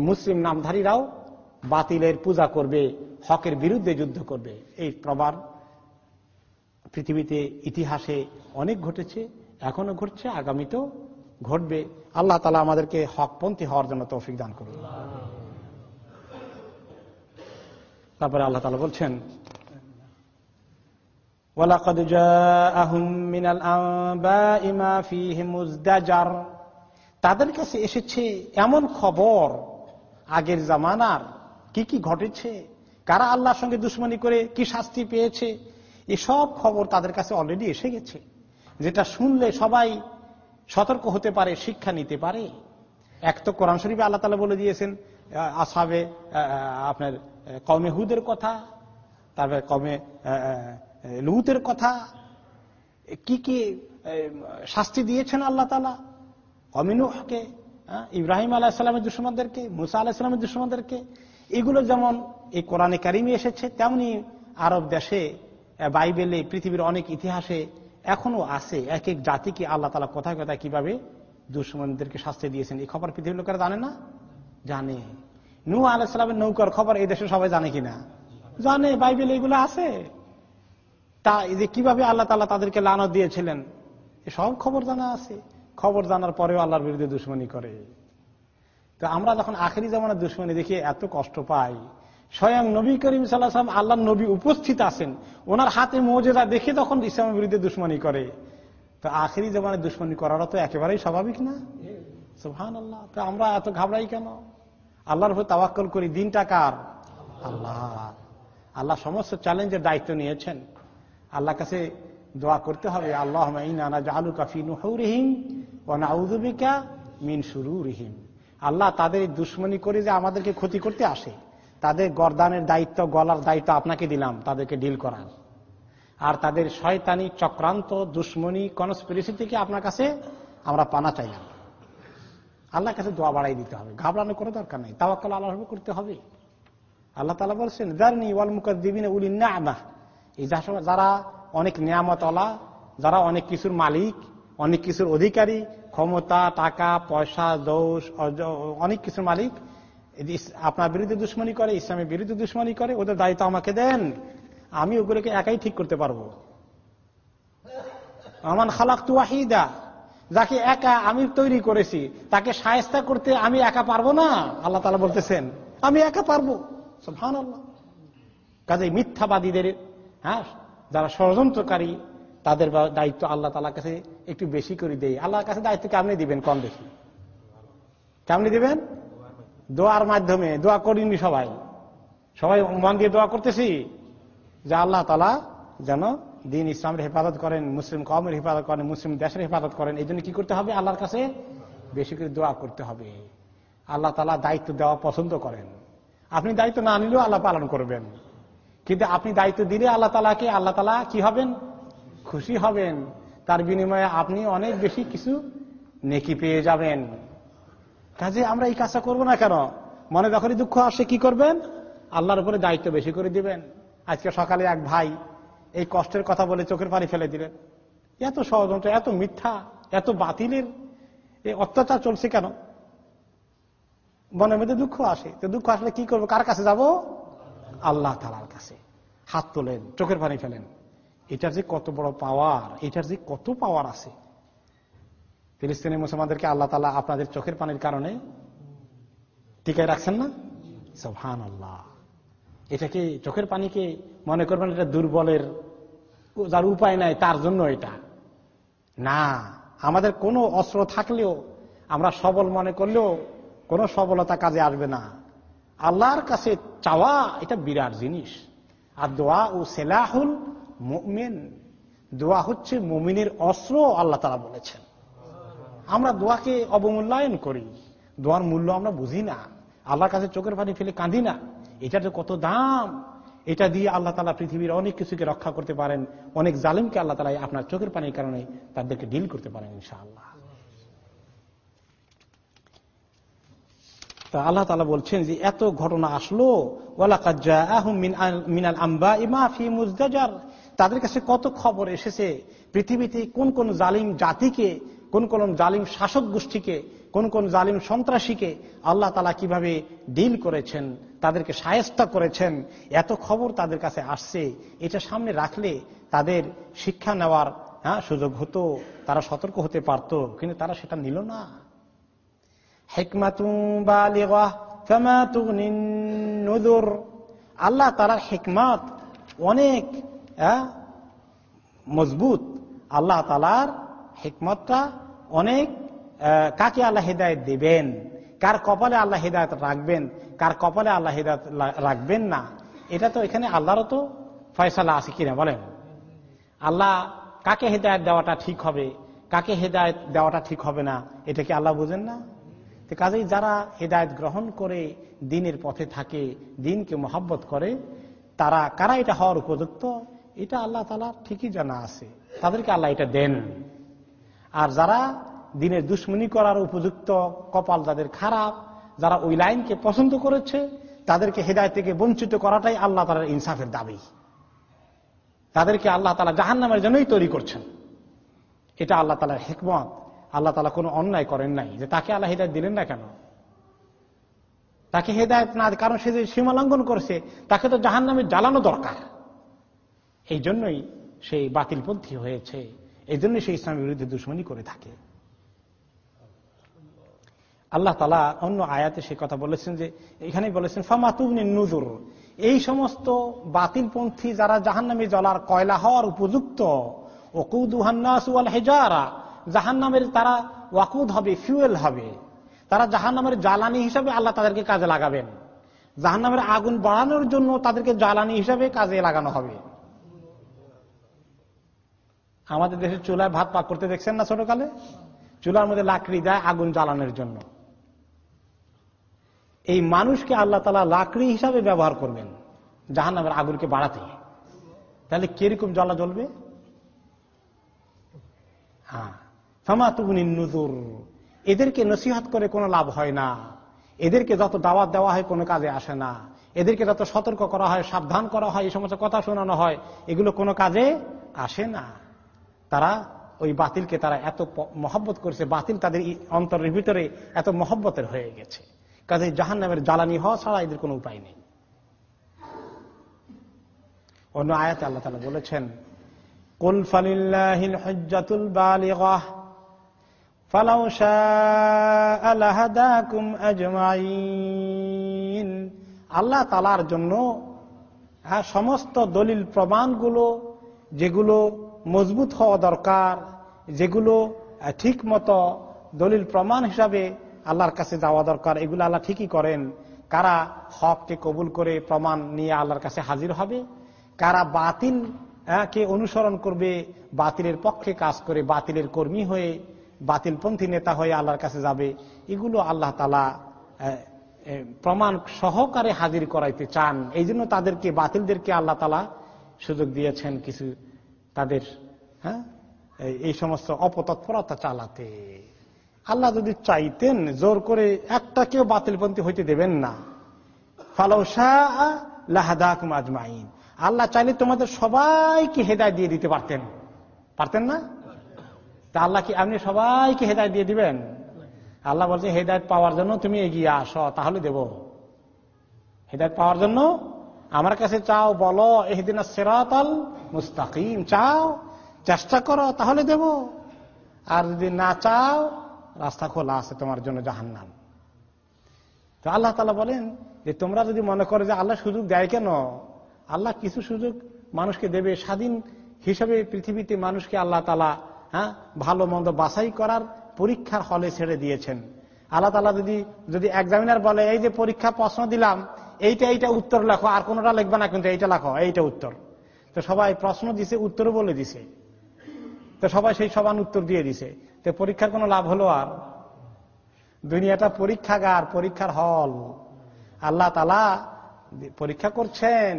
মুসলিম নামধারীরাও বাতিলের পূজা করবে, হকের বিরুদ্ধে যুদ্ধ করবে। এই প্রবার পৃথিবীতে ইতিহাসে অনেক ঘটেছে এখনও ঘটছে, আগামীতেও ঘটবে, আল্লাহ তালা আমাদেরকে হকপন্থী হওয়ার জন্য তৌফিক দান করুন। তারপরে আল্লাহ তালা বলছেন তাদের কাছে এসেছে এমন খবর, আগের জামানার কি কি ঘটেছে, কারা আল্লাহর সঙ্গে দুশ্মনী করে কি শাস্তি পেয়েছে, এসব খবর তাদের কাছে অলরেডি এসে গেছে। যেটা শুনলে সবাই সতর্ক হতে পারে, শিক্ষা নিতে পারে। এক তো কোরআন শরীফে আল্লাহ তালা বলে দিয়েছেন আসাবে আপনার কমে হুদের কথা, তারপরে কমে লুতের কথা। কি কি শাস্তি দিয়েছেন আল্লাহ তালা অমিনুহকে ইব্রাহিম আলাহিসাল্লামের দুশ্মনদেরকে, মুসা আলাহিসাল্লামের দুশ্মনদেরকে। এগুলো যেমন এই কোরআনে কারিমে এসেছে, তেমনি আরব দেশে বাইবেলে, পৃথিবীর অনেক ইতিহাসে এখনও আছে, এক এক জাতিকে আল্লাহ তালা কোথায় কোথায় কীভাবে দুশ্মনদেরকে শাস্তি দিয়েছেন, এই খবর পৃথিবীর লোকেরা জানে না? জানে। নু আলাইসালামের নৌকার খবর এই দেশে সবাই জানে কিনা? জানে, বাইবেল এগুলো আছে। তা এই যে কীভাবে আল্লাহ তালা তাদেরকে লানত দিয়েছিলেন সব খবর জানা আছে। খবর জানার পরেও আল্লাহর বিরুদ্ধে দুশ্মনী করে। তো আমরা যখন আখেরি জামানের দুশ্মনী দেখি, এত কষ্ট পাই। স্বয়ং নবী করিম সাল্লাহাম আল্লাহ নবী উপস্থিত আছেন। ওনার হাতে মৌজেদা দেখে তখন ইসলামের বিরুদ্ধে দুশ্মনী করে। তো আখেরি জামানের দুশ্মনী করারও তো একেবারেই স্বাভাবিক না। সুহান আল্লাহ তো আমরা এত ঘাবড়াই কেন? আল্লাহর উপর তাওয়াক্কল করি, দিনটা কার? আল্লাহ। আল্লাহ সমস্ত চ্যালেঞ্জের দায়িত্ব নিয়েছেন। আল্লাহ কাছে দোয়া করতে হবে আল্লাহ আলু কাফি ও নাউদুবিকা মিন শুরু রিহিম আল্লাহ তাদের দুশ্মনী করে যে আমাদেরকে ক্ষতি করতে আসে। তাদের গরদানের দায়িত্ব, গলার দায়িত্ব আপনাকে দিলাম, তাদেরকে ডিল করার। আর তাদের শয়তানি চক্রান্ত, দুশ্মনী কনস্পিরেসি থেকে আপনার কাছে আমরা পানা চাইলাম। আল্লাহর কাছে দোয়া বাড়াই দিতে হবে। ঘাবড়ানো কোনো দরকার নেই। তাওয়াক্কাল আল্লাহ করতে হবে। আল্লাহ তালা বলছেন জার্নি ওয়াল মুকদ্দিবিন উলি না এই যারা অনেক নিয়ামতলা যারা অনেক কিছুর মালিক, অনেক কিছুর অধিকারী, ক্ষমতা, টাকা, পয়সা, দোষ অনেক কিছুর মালিক আপনার বিরুদ্ধে দুশ্মনী করে, ইসলামের বিরুদ্ধে দুশ্মনী করে, ওদের দায়িত্ব আমাকে দেন। আমি ওগুলোকে একাই ঠিক করতে পারব। আমান খালাক তু আহিদা যাকে একা আমি তৈরি করেছি, তাকে সায়স্তা করতে আমি একা পারব না, আল্লাহ তালা বলতেছেন। আমি একা পারব। ভান আল্লাহ কাজে মিথ্যাবাদীদের হ্যাঁ যারা ষড়যন্ত্রকারী, তাদের দায়িত্ব আল্লাহ তালার কাছে একটু বেশি করে দেয় আল্লাহর কাছে দায়িত্ব কেমনি দিবেন? কম বেশি। কেমনি দিবেন? দোয়ার মাধ্যমে, দোয়া করিনি সবাই। সবাই মন দিয়ে দোয়া করতেছি যে আল্লাহ তালা যেন দিন ইসলামের হেফাজত করেন, মুসলিম কমের হেফাজত করেন, মুসলিম দেশের হেফাজত করেন, এই জন্য কি করতে হবে? আল্লাহর কাছে বেশি করে দোয়া করতে হবে। আল্লাহ তালা দায়িত্ব দেওয়া পছন্দ করেন। আপনি দায়িত্ব না নিলেও আল্লাহ পালন করবেন। কিন্তু আপনি দায়িত্ব দিলে আল্লাহ তালাকে আল্লাহ তালা কি হবেন? খুশি হবেন। তার বিনিময়ে আপনি অনেক বেশি কিছু নেকি পেয়ে যাবেন। কাজে আমরা এই কাজটা করব না কেন? মনে যখনই দুঃখ আসে কি করবেন? আল্লাহর উপরে দায়িত্ব বেশি করে দিবেন। আজকে সকালে এক ভাই এই কষ্টের কথা বলে চোখের পানি ফেলে দিলেন। এত ষড়যন্ত্র, এত মিথ্যা, এত বাতিলের এই অত্যাচার চলছে কেন? মনের মধ্যে দুঃখ আসে। তো দুঃখ আসলে কি করব? কার কাছে যাব? আল্লাহ তালার কাছে। হাত তোলেন, চোখের পানি ফেলেন। এটার যে কত বড় পাওয়ার এটার যে কত পাওয়ার আছে। ফিলিস্তিনি মুসলমানদেরকে আল্লাহ তালা আপনাদের চোখের পানির কারণে টিকায় রাখছেন না? সোহান আল্লাহ এটাকে চোখের পানিকে মনে করবেন এটা দুর্বলের যার উপায় নাই, তার জন্য এটা। না, আমাদের কোনো অস্ত্র থাকলেও, আমরা সবল মনে করলেও কোনো সবলতা কাজে আসবে না। আল্লাহর কাছে চাওয়া এটা বিরাট জিনিস। আর দোয়া ও সেলাহুল মুমিন, দোয়া হচ্ছে মুমিনের অস্ত্র আল্লাহ তারা বলেছেন। আমরা দোয়াকে অবমূল্যায়ন করি। দোয়ার মূল্য আমরা বুঝি না। আল্লাহর কাছে চোখের পানি ফেলে কাঁদি না। এটার যে কত দাম? এটা দিয়ে আল্লাহ তালা পৃথিবীর অনেক কিছুকে রক্ষা করতে পারেন। অনেক জালিমকে আল্লাহ তালা আপনার চোখের পানির কারণে তাদেরকে ডিল করতে পারেন ইনশাআল্লাহ। তা আল্লাহ তালা বলছেন যে, এত ঘটনা আসলো মিনাল আম্বা ইমা ফি মুজদাজার। তাদের কাছে কত খবর এসেছে? পৃথিবীতে কোন কোন জালিম জাতিকে কোন কোন জালিম শাসক গোষ্ঠীকে, কোন কোন জালিম সন্ত্রাসীকে আল্লাহ তালা কীভাবে ডিল করেছেন, তাদেরকে সায়স্তা করেছেন, এত খবর তাদের কাছে আসছে, এটা সামনে রাখলে তাদের শিক্ষা নেওয়ার হ্যাঁ সুযোগ হতো, তারা সতর্ক হতে পারত, কিন্তু তারা সেটা নিল না। আল্লাহ তালার হেকমাত অনেক মজবুত। আল্লাহ তালার হেকমতটা অনেক কাকে আল্লাহ হেদায়ত দিবেন? কার কপালে আল্লাহ হেদায়ত রাখবেন? কার কপালে আল্লাহ হেদায়ত রাখবেন না? এটা তো এখানে আল্লাহরও তো ফয়সালা আছে কিনা বলেন? আল্লাহ কাকে হেদায়ত দেওয়াটা ঠিক হবে? কাকে হেদায়ত দেওয়াটা ঠিক হবে না? এটা কি আল্লাহ বুঝেন না? কাজেই যারা হেদায়ত গ্রহণ করে দিনের পথে থাকে, দিনকে মোহাব্বত করে, তারা, কারা এটা হওয়ার উপযুক্ত? এটা আল্লাহ তালা ঠিকই জানা আছে। তাদেরকে আল্লাহ এটা দেন। আর যারা দিনের দুশ্মনী করার উপযুক্ত কপাল যাদের খারাপ, যারা ওই লাইনকে পছন্দ করেছে, তাদেরকে হেদায়ত থেকে বঞ্চিত করাটাই আল্লাহ তালার ইনসাফের দাবি। তাদেরকে আল্লাহ তালা জাহান নামের জন্যই তৈরি করছেন। এটা আল্লাহ তালার হেকমত। আল্লাহ তালা কোনো অন্যায় করেন নাই যে তাকে আল্লাহ হেদায়ত দিলেন না কেন? তাকে হেদায়ত না, কারণ সে যে সীমা লঙ্ঘন করেছে, তাকে তো জাহান নামে জ্বালানো দরকার। এই জন্যই সেই বাতিলপন্থী হয়েছে। এই জন্যই সেই ইসলামের বিরুদ্ধে দুশ্মনী করে থাকে। আল্লাহ তালা অন্য আয়াতে সে কথা বলেছেন যে, এখানে বলেছেন, ফামাতুবনি নুজুর এই সমস্ত বাতিলপন্থী যারা জাহান নামে জ্বলার কয়লা হওয়ার উপযুক্ত ওকুদুহান্নাসুয়াল হেজারা জাহান নামের তারা ওয়াকুদ হবে, ফিউয়েল হবে। তারা জাহান নামের জ্বালানি হিসাবে আল্লাহ তাদেরকে কাজে লাগাবেন। জাহান নামের আগুন বাড়ানোর জন্য তাদেরকে জ্বালানি হিসাবে কাজে লাগানো হবে। আমাদের দেশের চুলায় ভাত পাক করতে দেখছেন না ছোটকালে? চুলার মধ্যে লাকড়ি দেয় আগুন জ্বালানোর জন্য। এই মানুষকে আল্লাহ তালা লাকড়ি হিসাবে ব্যবহার করবেন জাহান নামের আগুনকে বাড়াতে। তাহলে কীরকম জ্বালা জ্বলবে? হ্যাঁ। এদেরকে নসিহত করে কোনো লাভ হয় না। এদেরকে যত দাওয়াত দেওয়া হয় কোনো কাজে আসে না। এদেরকে যত সতর্ক করা হয়, সাবধান করা হয়, এই সমস্ত কথা শোনানো হয়, এগুলো কোনো কাজে আসে না। তারা ওই বাতিলকে তারা এত মহব্বত করেছে, বাতিল তাদের অন্তরের ভিতরে এত মহব্বতের হয়ে গেছে। কাজে জাহান নামের জ্বালানি হওয়া ছাড়া এদের কোনো উপায় নেই। অন্য আয়াতে আল্লাহ তালা বলেছেন আল্লাহ তালার জন্য হ্যাঁ সমস্ত দলিল প্রমাণগুলো যেগুলো মজবুত হওয়া দরকার, যেগুলো ঠিক মতো দলিল প্রমাণ হিসাবে আল্লাহর কাছে যাওয়া দরকার, এগুলো আল্লাহ ঠিকই করেন। কারা হককে কবুল করে প্রমাণ নিয়ে আল্লাহর কাছে হাজির হবে? কারা বাতিল কে অনুসরণ করবে? বাতিলের পক্ষে কাজ করে, বাতিলের কর্মী হয়ে, বাতিলপন্থী নেতা হয়ে আল্লাহর কাছে যাবে? এগুলো আল্লাহ তালা প্রমাণ সহকারে হাজির করাইতে চান। এই জন্য তাদেরকে, বাতিলদেরকে আল্লাহ তালা সুযোগ দিয়েছেন কিছু তাদের হ্যাঁ? এই সমস্ত অপতৎপরতা চালাতে। আল্লাহ যদি চাইতেন জোর করে একটা কেউ বাতিলপন্থী হইতে দেবেন না। আজমাইন। আল্লাহ চাইলে তোমাদের সবাইকে হেদায় দিয়ে দিতে পারতেন। পারতেন না? তা আল্লাহ কি আপনি সবাইকে হেদায় দিয়ে দিবেন? আল্লাহ বলছে, হেদায়ত পাওয়ার জন্য তুমি এগিয়ে আসো, তাহলে দেব। হেদায়ত পাওয়ার জন্য আমার কাছে চাও বলো, এহদিন সেরাতাল মুস্তাকিম, চাও, চেষ্টা করো, তাহলে দেব। আর যদি না চাও, রাস্তা খোলা আছে তোমার জন্য জাহান্নাম। তো আল্লাহ তালা বলেন যে, তোমরা যদি মনে করো যে আল্লাহ সুযোগ দেয় কেন? আল্লাহ কিছু সুযোগ মানুষকে দেবে। স্বাধীন হিসাবে পৃথিবীতে মানুষকে আল্লাহ তালা হ্যাঁ ভালো, মন্দ বাছাই করার পরীক্ষার হলে ছেড়ে দিয়েছেন। আল্লাহ তালা যদি যদি এক্সামিনার বলে, এই যে পরীক্ষা প্রশ্ন দিলাম, এইটা এইটা উত্তর লেখো, আর কোনোটা লিখবে না, কিন্তু এইটা লেখো, এইটা উত্তর। তো সবাই প্রশ্ন দিছে উত্তরও বলে দিছে। তো সবাই সেই সমান উত্তর দিয়ে দিছে। তো পরীক্ষার কোনো লাভ হলো আর? দুনিয়াটা পরীক্ষাগার, পরীক্ষার হল। আল্লাহ তালা পরীক্ষা করছেন,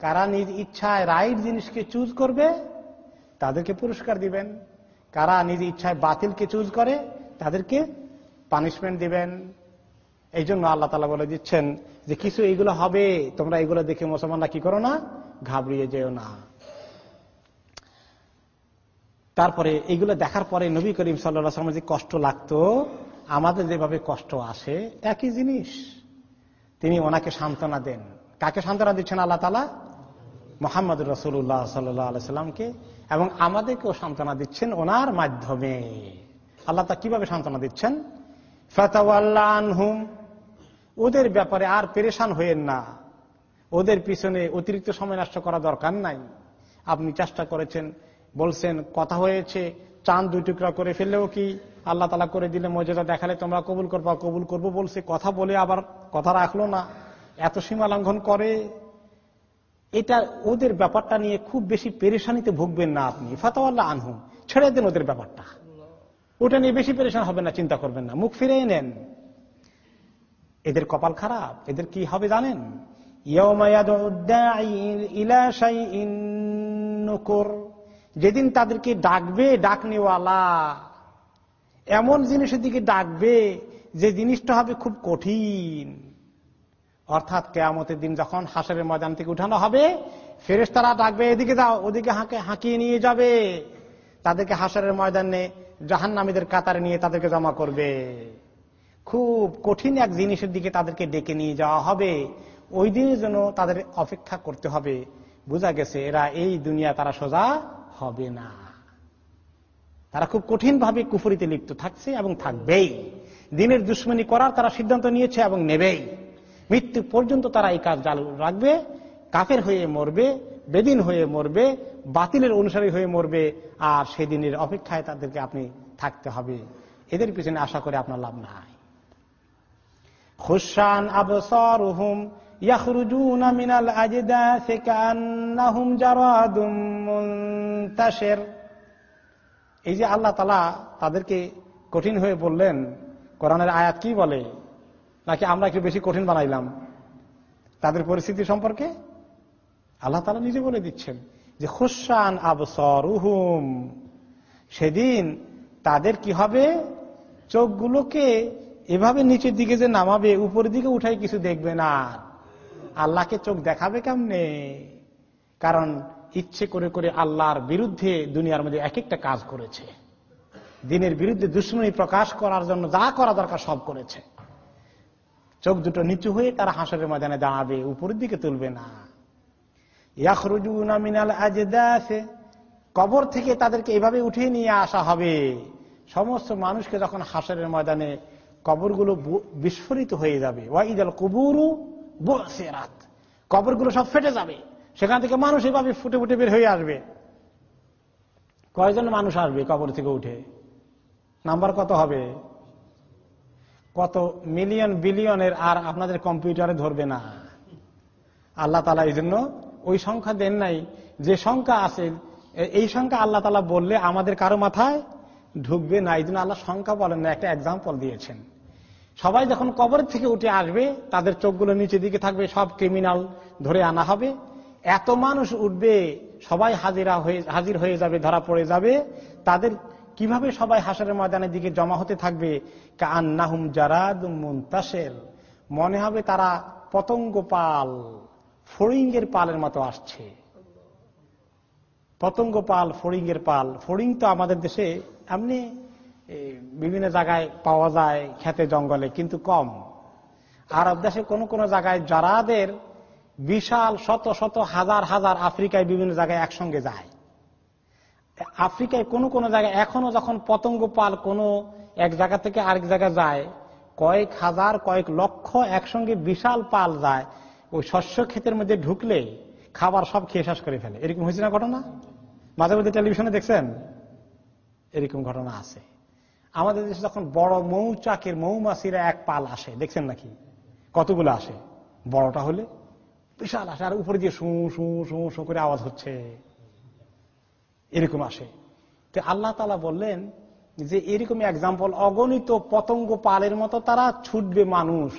কারা নিজ ইচ্ছায় রাইট জিনিসকে চুজ করবে, তাদেরকে পুরস্কার দিবেন। কারা নিজ ইচ্ছায় বাতিলকে চুজ করে, তাদেরকে পানিশমেন্ট দিবেন। এই জন্য আল্লাহ তালা বলে দিচ্ছেন যে কিছু এইগুলো হবে, তোমরা এগুলো দেখে মুসলমানরা কি করো না? ঘাবড়িয়ে যেও না। তারপরে এইগুলো দেখার পরে নবী করিম সাল্লা যে কষ্ট লাগতো, আমাদের যেভাবে কষ্ট আসে, একই জিনিস। তিনি ওনাকে সান্ত্বনা দেন। কাকে সান্ত্বনা দিচ্ছেন আল্লাহ তালা মোহাম্মদ রসুল্লাহ সাল্লামকে এবং আমাদেরকেও সান্ত্বনা দিচ্ছেন ওনার মাধ্যমে। আল্লাহ তা কীভাবে সান্ত্বনা দিচ্ছেন? ফতাওয়াল্লাহুম ওদের ব্যাপারে আর পেরেশান হইয়েন না। ওদের পিছনে অতিরিক্ত সময় নষ্ট করা দরকার নাই। আপনি চেষ্টা করেছেন, বলছেন, কথা হয়েছে, চাঁদ দুই টুকরা করে ফেললেও কি আল্লাহ তালা করে দিলে মর্যাদা দেখালে তোমরা কবুল করবা, কবুল করব বলছে, কথা বলে আবার কথা রাখল না। এত সীমা লঙ্ঘন করে। এটা ওদের ব্যাপারটা নিয়ে খুব বেশি পেরেশানিতে ভুগবেন না আপনি। ফাতাওয়াল্লাহ আনহুম, ছেড়ে দেন ওদের ব্যাপারটা। ওটা নিয়ে বেশি পেরেশান হবে না, চিন্তা করবেন না। মুখ ফিরে নেন। এদের কপাল খারাপ, এদের কি হবে জানেন? যেদিন তাদেরকে ডাকবে ডাকনেওয়ালা এমন জিনিসের দিকে ডাকবে যে জিনিসটা হবে খুব কঠিন। অর্থাৎ কেয়ামতের দিন যখন হাসরের ময়দান থেকে উঠানো হবে ফেরেস তারা ডাকবে, এদিকে যাও, ওদিকে হাঁকে, হাঁকিয়ে নিয়ে যাবে। তাদেরকে হাসরের ময়দানে জাহান নামীদের কাতারে নিয়ে তাদেরকে জমা করবে। খুব কঠিন এক জিনিসের দিকে তাদেরকে ডেকে নিয়ে যাওয়া হবে। ওই দিনের জন্য তাদের অপেক্ষা করতে হবে। বোঝা গেছে এরা এই দুনিয়া তারা সোজা হবে না। তারা খুব কঠিন ভাবে কুফরিতে লিপ্ত থাকছে এবং থাকবেই। দিনের দুশ্মনী করার তারা সিদ্ধান্ত নিয়েছে এবং নেবেই। মৃত্যু পর্যন্ত তারা এই কাজ চালু রাখবে। কাফের হয়ে মরবে, বেদিন হয়ে মরবে, বাতিলের অনুসারী হয়ে মরবে, আর সেদিনের অপেক্ষায় তাদেরকে আপনি থাকতে হবে। এদের পিছনে আশা করে আপনার লাভ নাই। খুশান আবসারুহুম ইয়াখরুজুনা মিনাল আজদাসি কান্নাহুম জারাদুম মুনতাশির। এই যে আল্লাহ তালা তাদেরকে কঠিন হয়ে বললেন, কোরআনের আয়াত কি বলে? নাকি আমরা একটু বেশি কঠিন বানাইলাম? তাদের পরিস্থিতি সম্পর্কে আল্লাহ তালা নিজে বলে দিচ্ছেন যে খুসান আবসরুহুম, সেদিন তাদের কি হবে? চোখগুলোকে এভাবে নিচের দিকে যে নামাবে, উপরের দিকে উঠাই কিছু দেখবে না। আল্লাহকে চোখ দেখাবে কেমনে? কারণ ইচ্ছে করে করে আল্লাহর বিরুদ্ধে দুনিয়ার মধ্যে এক একটা কাজ করেছে। দিনের বিরুদ্ধে দুশ্মনী প্রকাশ করার জন্য যা করা দরকার সব করেছে। চোখ দুটো নিচু হয়ে তারা হাসরের ময়দানে দাঁড়াবে, উপরের দিকে তুলবে না। কবর থেকে তাদেরকে এভাবে উঠিয়ে নিয়ে আসা হবে। সমস্ত মানুষকে যখন হাসরের ময়দানে কবরগুলো বিস্ফোরিত হয়ে যাবে। ওয়াইদাল কবুরু সেরাত কবরগুলো সব ফেটে যাবে। সেখান থেকে মানুষ এভাবে ফুটে ফুটে বের হয়ে আসবে। কয়জন মানুষ আসবে কবর থেকে উঠে? নাম্বার কত হবে? কত মিলিয়ন, বিলিয়নের আর আপনাদের কম্পিউটারে ধরবে না। আল্লাহ তালা এই জন্য ওই সংখ্যা দেন নাই। যে সংখ্যা আছে এই সংখ্যা আল্লাহ তালা বললে আমাদের কারও মাথায় ঢুকবে না। এই জন্য আল্লাহ সংখ্যা বলেন না, একটা এক্সাম্পল দিয়েছেন। সবাই যখন কবর থেকে উঠে আসবে, তাদের চোখগুলো নিচের দিকে থাকবে, সব ক্রিমিনাল ধরে আনা হবে। এত মানুষ উঠবে, সবাই হাজিরা হয়ে, হাজির হয়ে যাবে, ধরা পড়ে যাবে। তাদের কীভাবে সবাই হাসরের ময়দানের দিকে জমা হতে থাকবে? কান্নাহুম জারাদ মুন্তাসের মনে হবে তারা পতঙ্গ পাল ফড়িঙ্গের পালের মতো আসছে। পতঙ্গ পাল ফড়িঙ্গের পাল। ফড়িং তো আমাদের দেশে এমনি বিভিন্ন জায়গায় পাওয়া যায় খেতে জঙ্গলে, কিন্তু কম। আরব দেশে কোন কোন জায়গায় যারাদের বিশাল শত শত হাজার হাজার আফ্রিকায় বিভিন্ন জায়গায় একসঙ্গে যায়। আফ্রিকায় কোন কোন জায়গায় এখনও যখন পতঙ্গ পাল কোন এক জায়গা থেকে আরেক জায়গায় যায়, কয়েক হাজার, কয়েক লক্ষ একসঙ্গে বিশাল পাল যায়, ওই শস্য ক্ষেতের মধ্যে ঢুকলে খাবার সব খেয়ে শেষ করে ফেলে। এরকম হয়েছে না ঘটনা? মাঝে মধ্যে টেলিভিশনে দেখছেন? এরকম ঘটনা আছে। আমাদের দেশে যখন বড় মৌচাকের মৌমাছিরা এক পাল আসে, দেখছেন নাকি? কতগুলো আসে? বড়টা হলে বিশাল আসে, আর উপরে দিয়ে শু শু শু শু করে আওয়াজ হচ্ছে। এরকম আসে। তো আল্লাহ তালা বললেন যে, এরকম এক্সাম্পল অগণিত পতঙ্গ পালের মতো তারা ছুটবে মানুষ।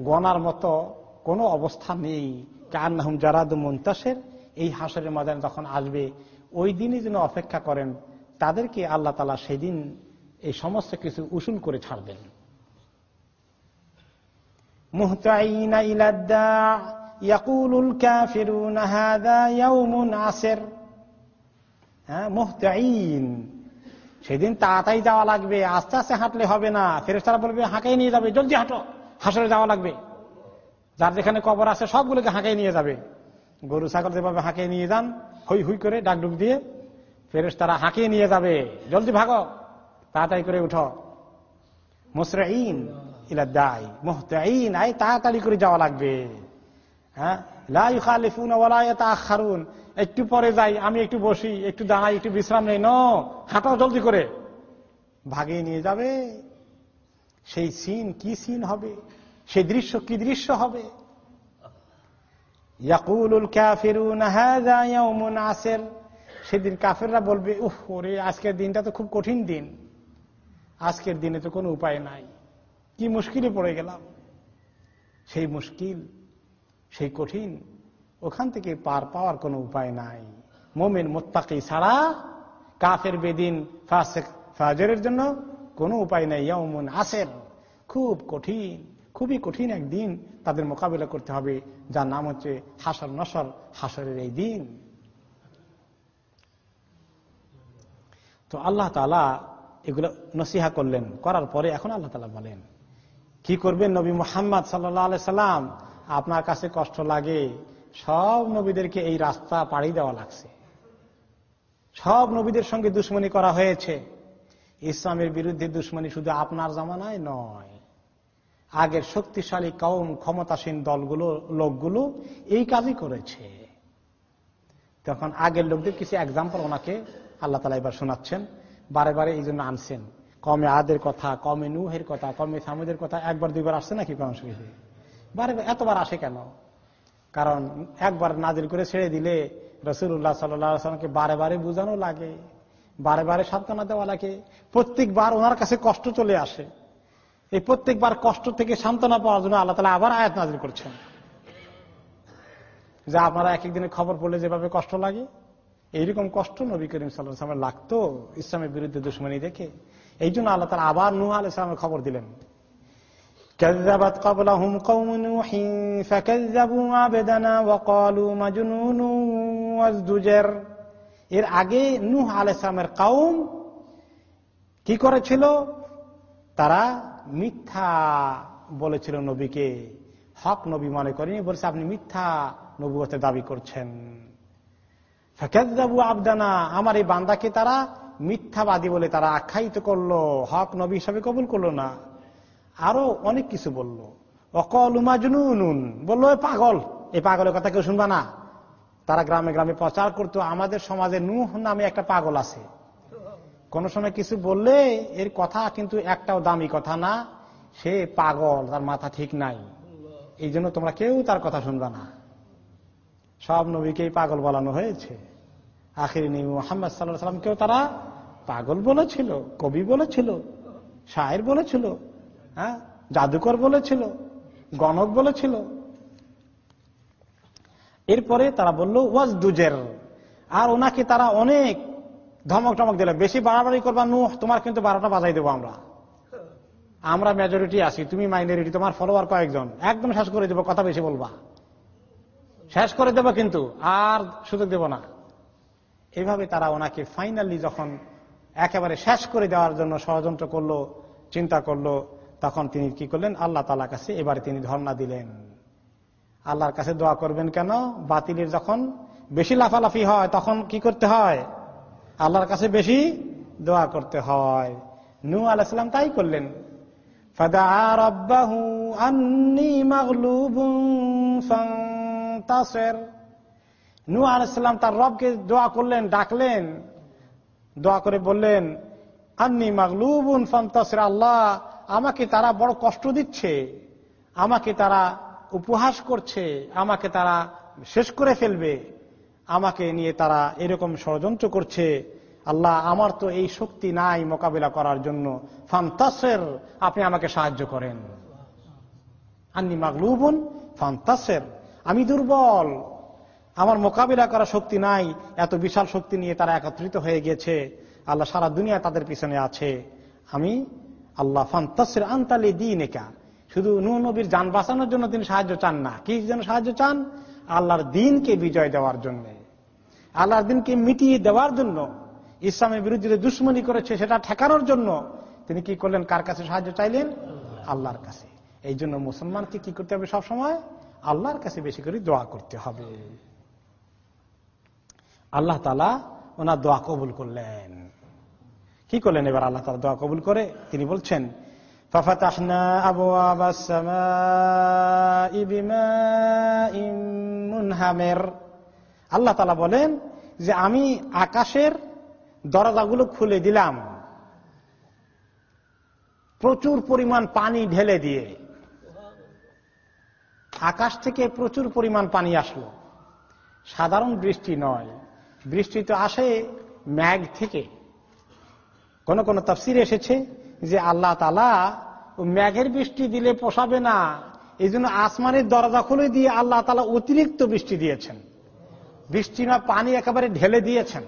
গনার মতো কোনো অবস্থা নেই। কার কান্নাহুম জারাদ মন্তাসের। এই হাসরের ময়দান যখন আসবে, ওই দিনই যেন অপেক্ষা করেন, তাদেরকে আল্লাহ তালা সেদিন এই সমস্ত কিছু উসুল করে ছাড়বেন। হ্যাঁ সেদিন তাড়াতাড়ি যাওয়া লাগবে, আস্তে আস্তে হাঁটলে হবে না। ফেরেস্তারা বলবে, হাঁকাই নিয়ে যাবে, জলদি হাঁটো, হাসরে যাওয়া লাগবে। যার যেখানে কবর আছে, সবগুলোকে হাঁকাই নিয়ে যাবে। গরু, ছাগল যেভাবে হাঁকিয়ে নিয়ে যান, হই হুই করে ডাকডুক দিয়ে ফেরেস তারা হাঁকিয়ে নিয়ে যাবে। জলদি ভাগো। তাড়াতাড়ি করে উঠো। মুসরাইন ইলা দায় মোহতাইন আই তাড়াতাড়ি করে যাওয়া লাগবে। হ্যাঁ? একটু পরে যাই, আমি একটু বসি, একটু দাঁড়াই, একটু বিশ্রাম নেই। ন হাঁটো জলদি করে। ভাগিয়ে নিয়ে যাবে। সেই সিন কি সিন হবে? সেই দৃশ্য কি দৃশ্য হবে? সেদিন কাফেররা বলবে উহ ওরে, আজকের দিনটা তো খুব কঠিন দিন। আজকের দিনে তো কোনো উপায় নাই। কি মুশকিলে পড়ে গেলাম। সেই মুশকিল, সেই কঠিন, ওখান থেকে পার পাওয়ার কোনো উপায় নাই। মোমেন, মোত্তাকি ছাড়া কাফের বেদিন ফাজের জন্য কোনো উপায় নাই। ইয়মন আসের, খুব কঠিন, খুবই কঠিন একদিন তাদের মোকাবিলা করতে হবে, যার নাম হচ্ছে হাসর নসর, হাসরের এই দিন। তো আল্লাহ তালা এগুলো নসিহা করলেন। করার পরে এখন আল্লাহ তালা বলেন, কি করবেন নবী মোহাম্মদ সাল্লাহ সাল্লাম? আপনার কাছে কষ্ট লাগে, সব নবীদেরকে এই রাস্তা পাড়ি দেওয়া লাগছে। সব নবীদের সঙ্গে দুশ্মনী করা হয়েছে। ইসলামের বিরুদ্ধে দুশ্মনী শুধু আপনার জামানায় নয়। আগের শক্তিশালী কম ক্ষমতাসীন দলগুলো, লোকগুলো এই কাজই করেছে। তখন আগের লোকদের কিছু এক্সাম্পল ওনাকে আল্লাহ তালা এবার শোনাচ্ছেন। বারে বারে এই জন্য আনছেন। কমে আদের কথা কমে নুহের কথা কমে সামুদের কথা একবার, দুইবার আসছে নাকি কোন শরীফে বারে এতবার আসে কেন? কারণ একবার নাজিল করে ছেড়ে দিলে রসুল্লাহ সাল্লামকে বারে বারে বোঝানো লাগে, বারে বারে সান্ত্বনা দেওয়া লাগে। প্রত্যেকবার ওনার কাছে কষ্ট চলে আসে। এই প্রত্যেকবার কষ্ট থেকে সান্ত্বনা পাওয়ার জন্য আল্লাহ তালা আবার আয়াত নাজির করছেন। যে আপনারা এক একদিনের খবর পড়লে যেভাবে কষ্ট লাগে এইরকম কষ্ট নবী করিম সাল্লামের লাগতো ইসলামের বিরুদ্ধে দুশ্মনী দেখে এই জন্য আল্লাহ তালা আবার নুহ আল ইসলামের খবর দিলেন كذبت قبلهم قوم نوح فكذبوا عبدنا وقالوا مجنون وازدجر এর আগে নূহ আলাইসলামের কাউম কি করেছিল তারা মিথ্যা বলেছিল নবীকে হক নবী মনে করেনি বলছে আপনি মিথ্যা নবুয়তে দাবি করছেন ফাকাবু আবদানা, আমার এই বান্দাকে তারা মিথ্যাবাদী বলে তারা আখ্যায়িত করল, হক নবী হিসাবে কবুল করল না। আরও অনেক কিছু বলল। অকল উমাজনুন বলল পাগল। এই পাগলের কথা কেউ শুনবা না। তারা গ্রামে গ্রামে প্রচার করতো, আমাদের সমাজে নুহ নামে একটা পাগল আছে। কোন সময় কিছু বললে এর কথা কিন্তু একটাও দামি কথা না, সে পাগল, তার মাথা ঠিক নাই। এই জন্য তোমরা কেউ তার কথা শুনবা না। সব নবীকেই পাগল বলানো হয়েছে। আখির নবী মোহাম্মদ সাল্লাহ সাল্লামকেও তারা পাগল বলেছিল, কবি বলেছিল, শায়ের বলেছিল হ্যাঁ জাদুকর বলেছিল, গণক বলেছিল। এরপরে তারা বলল, ওয়াজ দুজের। আর ওনাকে তারা অনেক ধমক টমক দিল, বেশি বাড়াবাড়ি করবা নু তোমার কিন্তু বারোটা বাজাই দেবো আমরা। আমরা মেজরিটি আছি, তুমি মাইনরিটি তোমার ফলোয়ার কয়েকজন। একদম শেষ করে দেবো, কথা বেশি বলবা। শেষ করে দেবো কিন্তু, আর সুযোগ দেব না। এভাবে তারা ওনাকে ফাইনালি যখন একেবারে শেষ করে দেওয়ার জন্য ষড়যন্ত্র করল, চিন্তা করল, তখন তিনি কি করলেন? আল্লাহ তালা কাছে এবারে তিনি ধর্ণা দিলেন। আল্লাহর কাছে দোয়া করবেন কেন? বাতিলের যখন বেশি লাফালাফি হয়, তখন কি করতে হয়? আল্লাহর কাছে বেশি দোয়া করতে হয়। নু আলাইসালাম তাই করলেন। নু আলাইসাল্লাম তার রবকে দোয়া করলেন, ডাকলেন, দোয়া করে বললেন, আন্নি মাগলুবুন ফান্তাসের, আল্লাহ আমাকে তারা বড় কষ্ট দিচ্ছে, আমাকে তারা উপহাস করছে, আমাকে তারা শেষ করে ফেলবে, আমাকে নিয়ে তারা এরকম ষড়যন্ত্র করছে। আল্লাহ, আমার তো এই শক্তি নাই মোকাবিলা করার জন্য। ফান্তাসের, আপনি আমাকে সাহায্য করেন। আন্নি মাগলুবুন ফান্তাসের। আমি দুর্বল। আমার মোকাবিলা করার শক্তি নাই। এত বিশাল শক্তি নিয়ে তারা একত্রিত হয়ে গেছে আল্লাহ সারা দুনিয়া তাদের পিছনে আছে। আমি আল্লাহ ফান্তাসের আন্তালি দিন একা শুধু নু নবীর যান বাঁচানোর জন্য তিনি সাহায্য চান না। কি যেন সাহায্য চান? আল্লাহর দিনকে বিজয় দেওয়ার জন্য। আল্লাহর দিনকে মিটিয়ে দেওয়ার জন্য। ইসলামের বিরুদ্ধে যে দুশ্মনী করেছে, সেটা ঠেকানোর জন্য। তিনি কি করলেন? কার কাছে সাহায্য চাইলেন? আল্লাহর কাছে। এই জন্য মুসলমানকে কি করতে হবে সবসময়? আল্লাহর কাছে বেশি করে দোয়া করতে হবে আল্লাহ তালা ওনার দোয়া কবুল করলেন কি করলেন এবার আল্লাহ তালা দোয়া কবুল করে তিনি বলছেন ففتحنا أبواب السماء بماء منهمر আল্লাহ তালা বলেন যে আমি আকাশের দরজাগুলো খুলে দিলাম প্রচুর পরিমাণ পানি ঢেলে দিয়ে আকাশ থেকে প্রচুর পরিমাণ পানি আসলো। সাধারণ বৃষ্টি নয়। বৃষ্টি তো আসে ম্যাগ থেকে। কোন কোন তফসির এসেছে যে আল্লাহ তালা ম্যাঘের বৃষ্টি দিলে পোষাবে না। এই জন্য আসমানের দরজা খুলে দিয়ে আল্লাহ তালা অতিরিক্ত বৃষ্টি দিয়েছেন। বৃষ্টি না পানি একেবারে ঢেলে দিয়েছেন।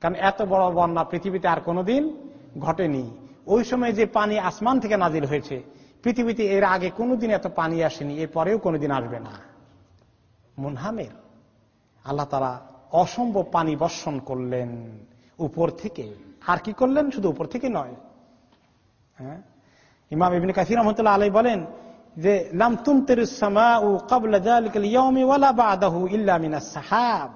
কারণ এত বড় বন্যা পৃথিবীতে আর কোনোদিন ঘটেনি। ওই সময় যে পানি আসমান থেকে নাজিল হয়েছে পৃথিবীতে এর আগে কোনোদিন এত পানি আসেনি এর পরেও কোনোদিন আসবে না। মুনহামের। আল্লাহ তারা অসম্ভব পানি বর্ষণ করলেন উপর থেকে। আর কি করলেন? শুধু উপর থেকে নয়। হ্যাঁ? ইমাম ইবিন কাসির রহমতুল্লাহ আলাই বলেন যে, লাম তুম তেরুসামা ও কাবলা সাহাব।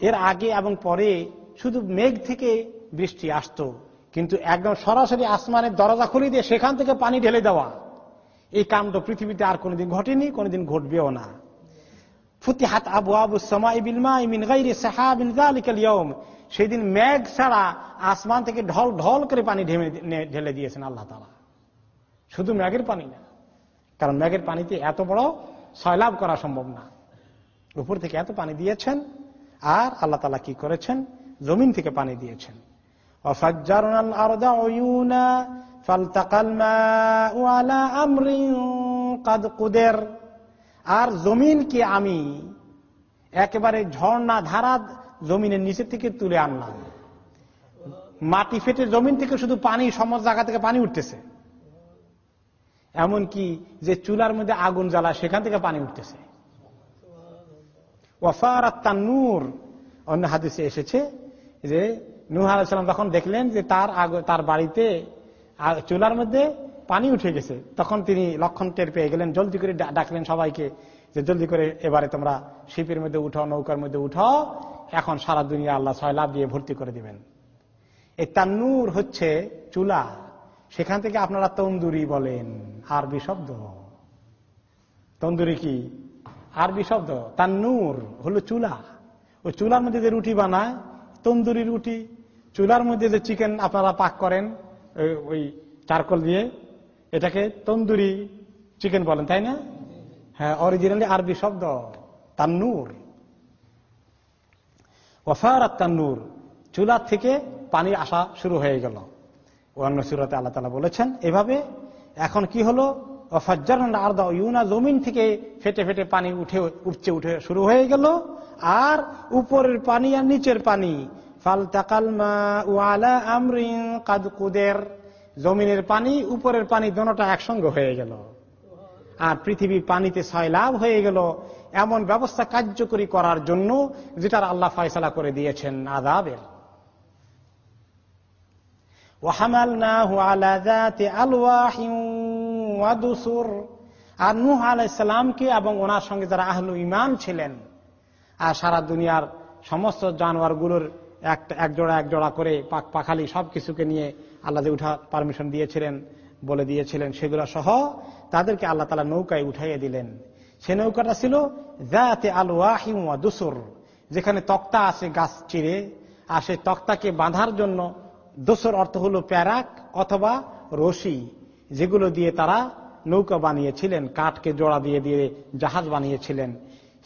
এর আগে এবং পরে শুধু মেঘ থেকে বৃষ্টি আসতো। কিন্তু একদম সরাসরি আসমানের দরজা খুলে দিয়ে সেখান থেকে পানি ঢেলে দেওয়া। এই কাণ্ড পৃথিবীতে আর কোনোদিন ঘটেনি, কোনোদিন ঘটবেও না। ফুতিহাত আবু আবু সামা ইবিলমা ইমিন গাইরে সাহাবিন জালিকাল ইয়ম সেই দিন মেঘ ছাড়া আসমান থেকে ঢল ঢল করে পানি ঢেলে দিয়েছেন আল্লাহ তালা শুধু মেঘের পানি না, কারণ মেঘের পানিতে এত বড় সয়লাভ করা সম্ভব না। উপর থেকে এত পানি দিয়েছেন, আর আল্লাহ তালা কি করেছেন? জমিন থেকে পানি দিয়েছেন। আর জমিনকে আমি? একেবারে ঝর্ণা ধারা জমিনের নিচে থেকে তুলে আনলাম। মাটি ফেটে জমিন থেকে শুধু পানি, সমস্ত জায়গা থেকে পানি উঠতেছে। এমন কি যে চুলার মধ্যে আগুন জ্বালা সেখান থেকে পানি উঠতেছে। ওয়াফার নূর অন্য হাদিসে এসেছে যে নুহ আলাইসালাম তখন দেখলেন যে তার তার বাড়িতে চুলার মধ্যে পানি উঠে গেছে। তখন তিনি লক্ষণ টের পেয়ে গেলেন, জলদি করে ডাকলেন সবাইকে যে জলদি করে এবারে তোমরা শিপের মধ্যে উঠাও নৌকার মধ্যে উঠাও এখন সারা দুনিয়া আল্লাহ ছয় লাভ দিয়ে ভর্তি করে দিবেন। এই তান্নুর হচ্ছে চুলা। সেখান থেকে আপনারা তন্দুরি বলেন, আরবি শব্দ। তন্দুরি কি? আরবি শব্দ। তান্নুর হলো চুলা। ওই চুলার মধ্যে যে রুটি বানায়, তন্দুরি রুটি চুলার মধ্যে যে চিকেন আপনারা পাক করেন, ওই চারকল দিয়ে, এটাকে তন্দুরি চিকেন বলেন, তাই না? হ্যাঁ অরিজিনালি আরবি শব্দ, তান্নুর। ওফার তান্নুর চুলার থেকে পানি আসা শুরু হয়ে গেল। অন্য সুরতে আল্লাহ তালা বলেছেন, এভাবে এখন কি হলো? আর্দা ইউনা জমিন থেকে ফেটে ফেটে পানি উঠে, উঠছে, উঠে শুরু হয়ে গেল। আর উপরের পানি আর নিচের পানি জমিনের পানি, উপরের পানি দোনোটা একসঙ্গে হয়ে গেল। আর পৃথিবী পানিতে ছয় লাভ হয়ে গেল। এমন ব্যবস্থা কার্যকরী করার জন্য যেটার আল্লাহ ফয়সলা করে দিয়েছেন আদাবের আর নুহ আলাইসালামকে এবং ওনার সঙ্গে যারা আহলু ইমান ছিলেন, আর সারা দুনিয়ার সমস্ত জানোয়ারগুলোর এক জোড়া এক জোড়া করে পাক পাখালি সব কিছুকে নিয়ে আল্লাহ উঠা পারমিশন দিয়েছিলেন, বলে দিয়েছিলেন, সেগুলো সহ তাদেরকে আল্লাহ তালা নৌকায় উঠাইয়ে দিলেন। সে নৌকাটা ছিল জাতে আলুয়া দুসুর, যেখানে তক্তা আছে গাছ চিরে, আর সেই তক্তাকে বাঁধার জন্য দোসর অর্থ হল প্যারাক অথবা রশি, যেগুলো দিয়ে তারা নৌকা বানিয়েছিলেন, কাঠকে জোড়া দিয়ে দিয়ে জাহাজ বানিয়েছিলেন।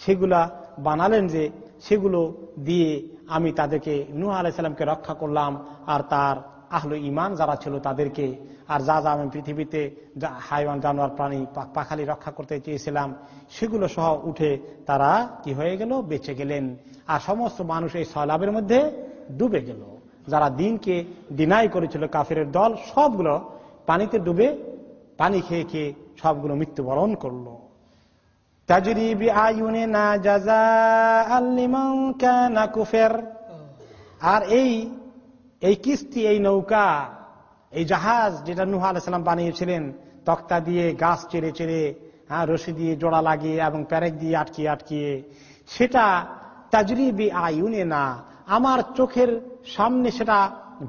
সেগুলা বানালেন যে সেগুলো দিয়ে আমি তাদেরকে নুহ আলাইসাল্লামকে রক্ষা করলাম আর তার আহল ইমান যারা ছিল তাদেরকে আর যা যা আমি পৃথিবীতে হাইওয়ান, জানোয়ার, প্রাণী পাখালি রক্ষা করতে চেয়েছিলাম, সেগুলো সহ উঠে তারা কি হয়ে গেল? বেঁচে গেলেন। আর সমস্ত মানুষ এই সলাবের মধ্যে ডুবে গেল। যারা দিনকে ডিনাই করেছিল কাফের দল, সবগুলো পানিতে ডুবে পানি খেয়ে খেয়ে সবগুলো মৃত্যুবরণ করল। আর এই এই কিস্তি, এই নৌকা, এই জাহাজ যেটা নুহা আলাইসালাম বানিয়েছিলেন, তক্তা দিয়ে গাছ চেড়ে চেড়ে হ্যাঁ রশি দিয়ে জোড়া লাগিয়ে এবং প্যারেক দিয়ে আটকিয়ে আটকিয়ে, সেটা তাজরিবি আয়ুনে না। আমার চোখের সামনে সেটা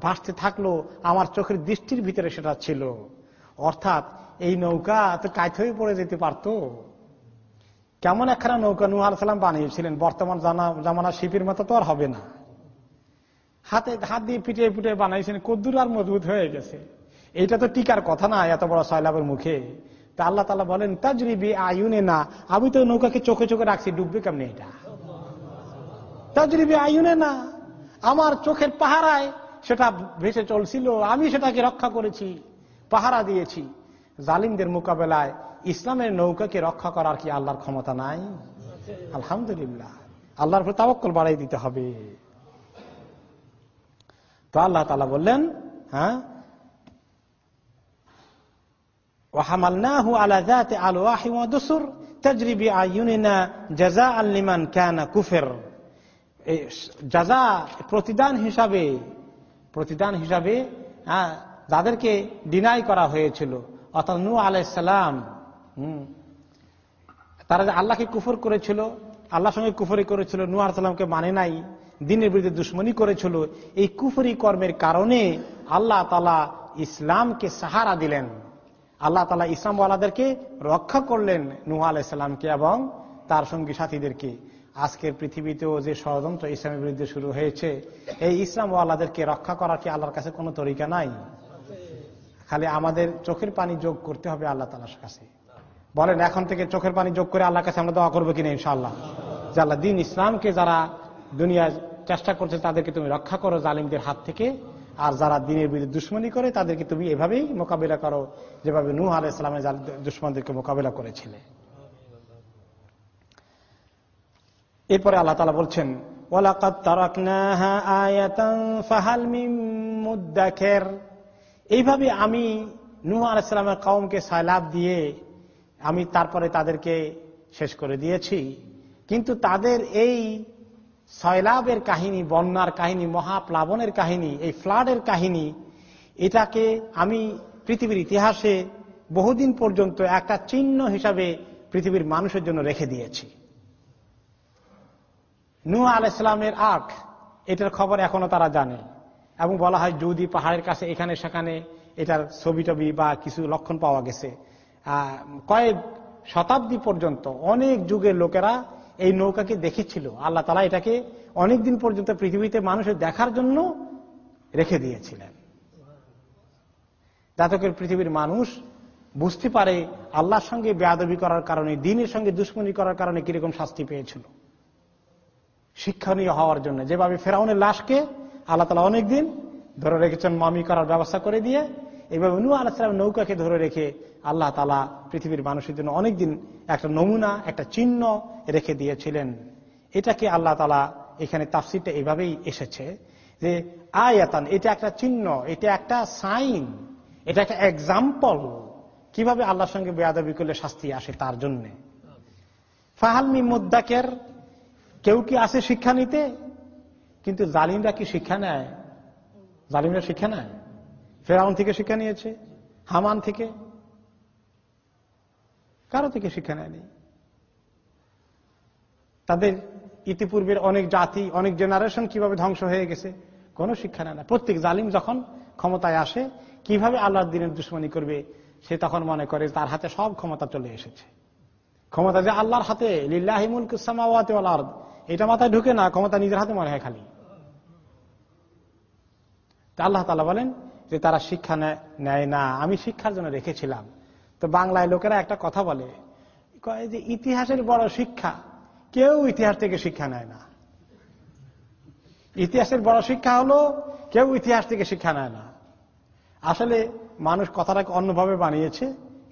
ভাসতে থাকল, আমার চোখের দৃষ্টির ভিতরে সেটা ছিল। অর্থাৎ এই নৌকা তো কাজ হয়ে পড়ে যেতে পারত। কেমন একখানা নৌকা নুহার সালাম বানিয়েছিলেন? বর্তমান জামানা শিপির মতো তো আর হবে না। হাতে হাত দিয়ে পিটিয়ে পিটে বানাইছেন, কদ্দুর আর মজবুত হয়ে গেছে। এটা তো টিকার কথা না, এত বড় সয়লাভের মুখে। তা আল্লাহ তালা বলেন, তাজরিবি আয়ুনে না আমি তো নৌকাকে চোখে চোখে রাখছি, ডুববে কেমনি এটা? তাজরিবি আয়ুনে না আমার চোখের পাহারায় সেটা ভেসে চলছিল, আমি সেটাকে রক্ষা করেছি, পাহারা দিয়েছি। জালিমদের মোকাবেলায় ইসলামের নৌকাকে রক্ষা করার কি আল্লাহর ক্ষমতা নাই? আলহামদুলিল্লাহ। আল্লাহর উপর তাবক্কল বাড়াই দিতে হবে। তো আল্লাহ তালা বললেন হ্যাঁ? প্রতিদান হিসাবে প্রতিদান হিসাবে হ্যাঁ যাদেরকে ডিনাই করা হয়েছিল, অর্থাৎ নু আলাইসালাম তারা যে আল্লাহকে কুফর করেছিল, আল্লাহর সঙ্গে কুফরি করেছিল নু আলাইসাল্লামকে মানে নাই, দিনের বিরুদ্ধে দুশ্মনী করেছিল, এই কুফরি কর্মের কারণে আল্লাহ তালা ইসলামকে সাহারা দিলেন। আল্লাহ তালা ইসলামওয়ালাদেরকে রক্ষা করলেন নুহা আলাইসাল্লামকে এবং তার সঙ্গী সাথীদেরকে। আজকের পৃথিবীতেও যে ষড়যন্ত্র ইসলামের বিরুদ্ধে শুরু হয়েছে, এই ইসলামওয়ালাদেরকে রক্ষা করার কি আল্লাহর কাছে কোনো তরিকা নাই? খালি আমাদের চোখের পানি যোগ করতে হবে আল্লাহ তালার কাছে। বলেন, এখন থেকে চোখের পানি যোগ করে আল্লাহ কাছে আমরা দোয়া করব কিনা ইনশাল্লাহ যে আল্লাহ দিন ইসলামকে যারা দুনিয়ায় চেষ্টা করছে, তাদেরকে তুমি রক্ষা করো জালিমদের হাত থেকে। আর যারা দিনের বিরুদ্ধে দুশ্মনী করে, তাদেরকে তুমি এভাবেই মোকাবিলা করো যেভাবে নূহ আলাহ ইসলামের দুশ্মনদেরকে মোকাবিলা করেছিলে। এরপরে আল্লাহ তালা বলছেন এইভাবে আমি নুহ আলাইসালামের কওমকে সায়লাভ দিয়ে আমি তারপরে তাদেরকে শেষ করে দিয়েছি। কিন্তু তাদের এই সয়লাভের কাহিনী, বন্যার কাহিনী, মহাপ্লাবনের কাহিনী, এই ফ্লাডের কাহিনী, এটাকে আমি পৃথিবীর ইতিহাসে বহুদিন পর্যন্ত একটা চিহ্ন হিসাবে পৃথিবীর মানুষের জন্য রেখে দিয়েছি। নু আলাইসালামের আখ এটার খবর এখনও তারা জানে এবং বলা হয় যদি পাহাড়ের কাছে এখানে সেখানে এটার ছবি টবি বা কিছু লক্ষণ পাওয়া গেছে। কয়েক শতাব্দী পর্যন্ত অনেক যুগের লোকেরা এই নৌকাকে দেখেছিল। আল্লাহ তালা এটাকে অনেকদিন পর্যন্ত পৃথিবীতে মানুষের দেখার জন্য রেখে দিয়েছিলেন। যাতে পৃথিবীর মানুষ বুঝতে পারে আল্লাহর সঙ্গে বেয়াদবি করার কারণে, দিনের সঙ্গে দুশ্মনী করার কারণে কীরকম শাস্তি পেয়েছিল। শিক্ষণীয় হওয়ার জন্য যেভাবে ফেরাউনের লাশকে আল্লাহ তালা অনেকদিন ধরে রেখেছেন, মামি করার ব্যবস্থা করে দিয়ে এইভাবে নু আলাহাম নৌকাকে ধরে রেখে আল্লাহ তালা পৃথিবীর মানুষের জন্য অনেকদিন একটা নমুনা, একটা চিহ্ন রেখে দিয়েছিলেন। এটাকে আল্লাহ তালা এখানে তাফসিরটা এভাবেই এসেছে যে, আয়াতান, এটা একটা চিহ্ন, এটা একটা সাইন, এটা একটা এক্সাম্পল কীভাবে আল্লাহর সঙ্গে বেয়াদবি করলে শাস্তি আসে তার জন্য? ফাহালমি মুদ্দাকের, কেউ কি আসে শিক্ষা নিতে? কিন্তু জালিমরা কি শিক্ষা নেয়? জালিমরা শিক্ষা নেয়? ফেরাউন থেকে শিক্ষা নিয়েছে? হামান থেকে? কারও থেকে শিক্ষা নেয়নি। তাদের ইতিপূর্বের অনেক জাতি, অনেক জেনারেশন কীভাবে ধ্বংস হয়ে গেছে, কোনো শিক্ষা নেয় না। প্রত্যেক জালিম যখন ক্ষমতায় আসে, কীভাবে আল্লাহর দিনের দুশ্মনী করবে, সে তখন মনে করে তার হাতে সব ক্ষমতা চলে এসেছে। ক্ষমতা যে আল্লাহর হাতে লিল্লাহিমুল কুসামাওয়াতে এটা মাথায় ঢুকে না, ক্ষমতা নিজের হাতে মনে হয় খালি। আল্লাহ তালা বলেন যে তারা শিক্ষা নেয় না। আমি শিক্ষার জন্য রেখেছিলাম। তো বাংলায় লোকেরা একটা কথা বলে যে ইতিহাসের বড় শিক্ষা, কেউ ইতিহাস থেকে শিক্ষা নেয় না। ইতিহাসের বড় শিক্ষা হলো, কেউ ইতিহাস থেকে শিক্ষা নেয় না। আসলে মানুষ কথাটাকে অন্যভাবে বানিয়েছে,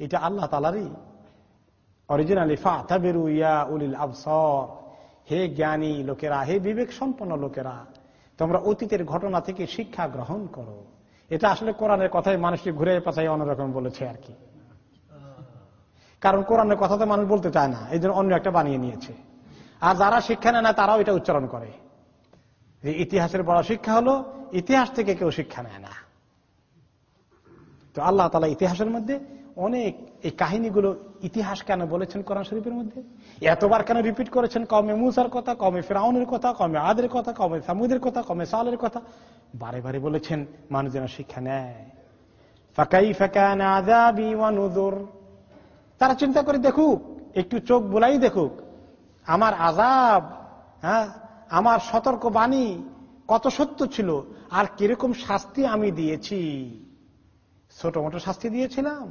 এটা আল্লাহ তালারই অরিজিনালি ফাতাবেরু ইয়া উলিল আবসর। হে জ্ঞানী লোকেরা, হে বিবেক সম্পন্ন লোকেরা, তোমরা অতীতের ঘটনা থেকে শিক্ষা গ্রহণ করো। এটা আসলে কোরআনের কথাই মানুষকে ঘুরে পাশাই অন্যরকম বলেছে আর কি। কারণ কোরআনের কথা তো মানুষ বলতে চায় না, এই অন্য একটা বানিয়ে নিয়েছে। আর যারা শিক্ষা নেয় না, তারাও এটা উচ্চারণ করে। যে ইতিহাসের বড় শিক্ষা হলো, ইতিহাস থেকে কেউ শিক্ষা নেয় না। তো আল্লাহ তালা ইতিহাসের মধ্যে অনেক, এই কাহিনীগুলো ইতিহাস কেন বলেছেন কোরআন শরীফের মধ্যে? এতবার কেন রিপিট করেছেন? কমে মুসার কথা কমে ফেরাউনের কথা কমে আদের কথা কমে সামুদের কথা কমে সালের কথা। বারে বারে বলেছেন, মানুষ যেন শিক্ষা নেয়। ফাঁকাই ফাঁকা তারা চিন্তা করে, দেখুক, একটু চোখ বোলাই দেখুক, আমার আজাব হ্যাঁ আমার সতর্ক বাণী কত সত্য ছিল, আর কীরকম শাস্তি আমি দিয়েছি? ছোট মোটো শাস্তি দিয়েছিলাম।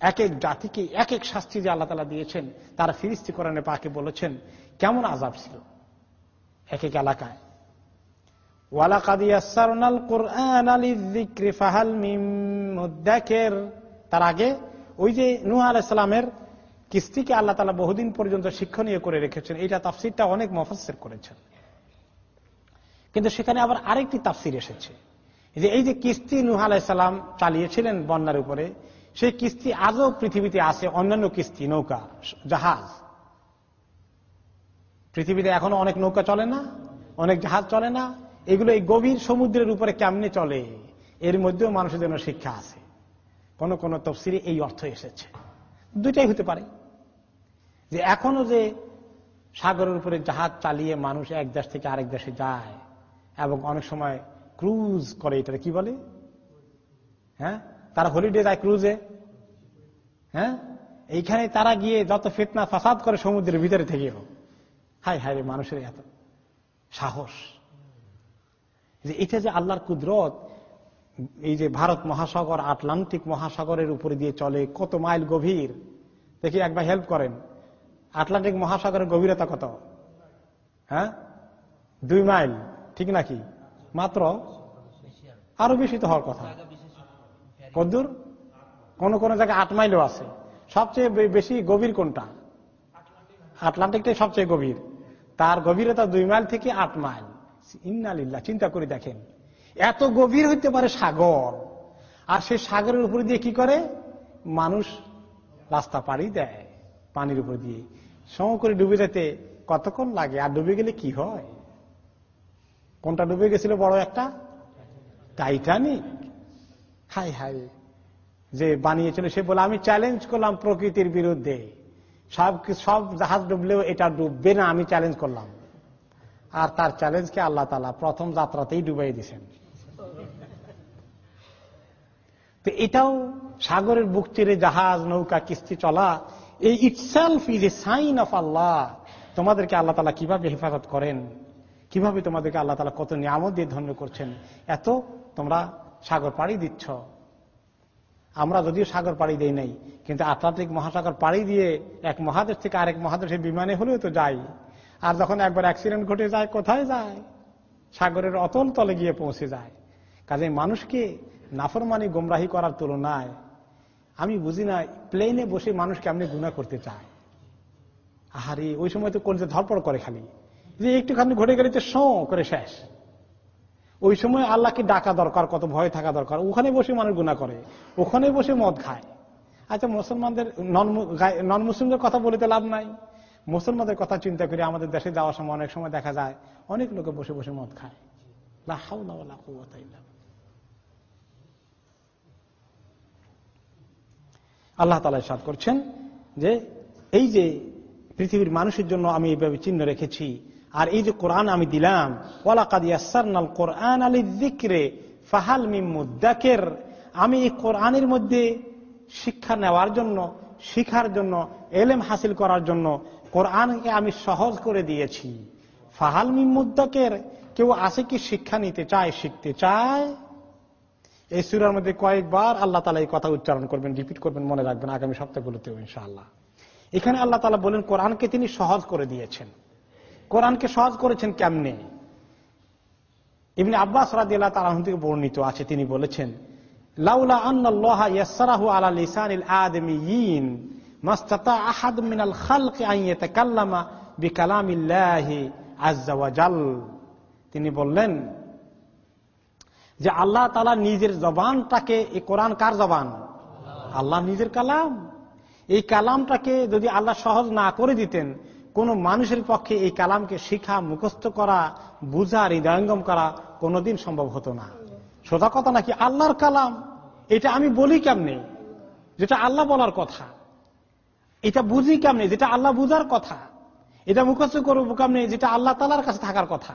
এক এক জাতিকে এক এক শাস্তি যে আল্লাহ তালা দিয়েছেন, তারা ফিরিস্তি কোরআনে পাকে বলেছেন, কেমন আজাব ছিল? এক এক এলাকায় তার আগে ওই যে নুহ আলাইসালামের কিস্তিকে আল্লাহ তালা বহুদিন পর্যন্ত শিক্ষণীয় করে রেখেছেন, এইটা তাফসিরটা অনেক মফসের করেছেন। কিন্তু সেখানে আবার আরেকটি তাফসির এসেছে, যে এই যে কিস্তি নুহ আলাইসাল্লাম চালিয়েছিলেন বন্যার উপরে, সেই কিস্তি আজও পৃথিবীতে আছে, অন্যান্য কিস্তি, নৌকা, জাহাজ। পৃথিবীতে এখনও অনেক নৌকা চলে না, অনেক জাহাজ চলে না, এগুলো এই গভীর সমুদ্রের উপরে কেমনে চলে? এর মধ্যেও মানুষের জন্য শিক্ষা আছে। কোন কোন তফসিরে এই অর্থ এসেছে। দুইটাই হতে পারে। যে এখনও যে সাগরের উপরে জাহাজ চালিয়ে মানুষ এক দেশ থেকে আরেক দেশে যায় এবং অনেক সময় ক্রুজ করে এটা কি বলে? হ্যাঁ? তারা হলিডে যায় ক্রুজে। হ্যাঁ? এইখানে তারা গিয়ে যত ফেতনা, ফাসাদ করে সমুদ্রের ভিতরে থেকেও হাই হাই রে মানুষের এত সাহস। যে এটা যে আল্লাহর কুদরত এই যে ভারত মহাসাগর, আটলান্টিক মহাসাগরের উপরে দিয়ে চলে, কত মাইল গভীর। দেখি একবার হেল্প করেন। আটলান্টিক মহাসাগরের গভীরতা কত? হ্যাঁ? দুই মাইল, ঠিক নাকি? মাত্র? আরও বেশি তো হওয়ার কথা। কদ্দুর কোন কোন জায়গায় আট মাইলও আছে। সবচেয়ে বেশি গভীর কোনটা? আটলান্টিকটাই সবচেয়ে গভীর। তার গভীরতা দুই মাইল থেকে আট মাইল। ইন্নালিল্লা চিন্তা করে দেখেন। এত গভীর হইতে পারে সাগর। আর সেই সাগরের উপর দিয়ে কি করে? মানুষ রাস্তা পাড়ি দেয় পানির উপর দিয়ে। সম করে ডুবে যেতে কতক্ষণ লাগে? আর ডুবে গেলে কি হয়? কোনটা ডুবে গেছিল বড় একটা? টাইটানিক। হাই হাই যে বানিয়েছিল, সে বলে, আমি চ্যালেঞ্জ করলাম প্রকৃতির বিরুদ্ধে। সব সব জাহাজ ডুবলেও এটা ডুববে না, আমি চ্যালেঞ্জ করলাম। আর তার চ্যালেঞ্জকে আল্লাহ তালা প্রথম যাত্রাতেই ডুবাই দিছেন তো এটাও সাগরের বুক চিরে জাহাজ, নৌকা, কিস্তি, চলা, এই itself is a sign of আল্লাহ তোমাদেরকে আল্লাহ তালা কীভাবে হেফাজত করেন? কীভাবে তোমাদেরকে আল্লাহ তালা কত নিয়ামত দিয়ে ধন্য করছেন? এত তোমরা সাগর পাড়ি দিচ্ছ। আমরা যদিও সাগর পাড়ি দেই নাই, কিন্তু আটলান্টিক মহাসাগর পাড়ি দিয়ে এক মহাদেশ থেকে আরেক মহাদেশের বিমানে হলেও তো যাই। আর যখন একবার অ্যাক্সিডেন্ট ঘটে যায়, কোথায় যায়? সাগরের অতল তলে গিয়ে পৌঁছে যায়। কাজে মানুষকে নাফরমানি গোমরাহি করার তুলনায় আমি বুঝি না প্লেনে বসে মানুষ কেমনি গুণা করতে চায়। আহারে, ওই সময় তো করতে ধরপড় করে খালি। যে একটুখানি ঘটে গেলে তো শো করে শেষ। ওই সময় আল্লাহকে ডাকা দরকার, কত ভয় থাকা দরকার। ওখানে বসে মানুষ গুণা করে, ওখানে বসে মদ খায়। আচ্ছা মুসলমানদের, নন মুসলিমদের কথা বলতে লাভ নাই। মুসলমানদের কথা চিন্তা করে আমাদের দেশে যাওয়ার সময় অনেক সময় দেখা যায়, অনেক লোকে বসে বসে মদ খায়। আল্লাহ তালা সাদ করছেন যে এই যে পৃথিবীর মানুষের জন্য আমি এইভাবে চিহ্ন রেখেছি, আর এই যে কোরআন আমি দিলাম ওয়ালাকাদিয়াসার কোরআন দিকরে ফাহাল মিমুদ্দাকের আমি এই কোরআনের মধ্যে শিক্ষা নেওয়ার জন্য, শিখার জন্য, এলেম হাসিল করার জন্য কোরআনকে আমি সহজ করে দিয়েছি। ফাহাল মিমুদ্দাকের কেউ আছে কি শিক্ষা নিতে চায়, শিখতে চায়? এই সুরার মধ্যে কয়েকবার আল্লাহ তালা এই কথা উচ্চারণ করবেন রিপিট করবেন, মনে রাখবেন আগামী সপ্তাহগুলোতেও ইনশাআল্লাহ। এখানে আল্লাহ তালা বলেন কোরআনকে তিনি সহজ করে দিয়েছেন। কোরআনকে সহজ করেছেন কেমনে? ইবনে আব্বাস রাদিয়াল্লাহ তাআলা থেকে বর্ণিত আছে, তিনি বলেছেন তিনি বললেন যে আল্লাহ তালা নিজের জবানটাকে, এই কোরআন কার জবান? আল্লাহ নিজের কালাম। এই কালামটাকে যদি আল্লাহ সহজ না করে দিতেন, কোন মানুষের পক্ষে এই কালামকে শিখা, মুখস্থ করা, বুঝা, হৃদয়ঙ্গম করা কোনোদিন সম্ভব হতো না। সোজা কথা নাকি? আল্লাহর কালাম। এটা আমি বলি কেমনে? যেটা আল্লাহ বলার কথা। এটা বুঝি কেমনে? যেটা আল্লাহ বুঝার কথা। এটা মুখস্থ করব কেমনে? যেটা আল্লাহ তালার কাছে থাকার কথা।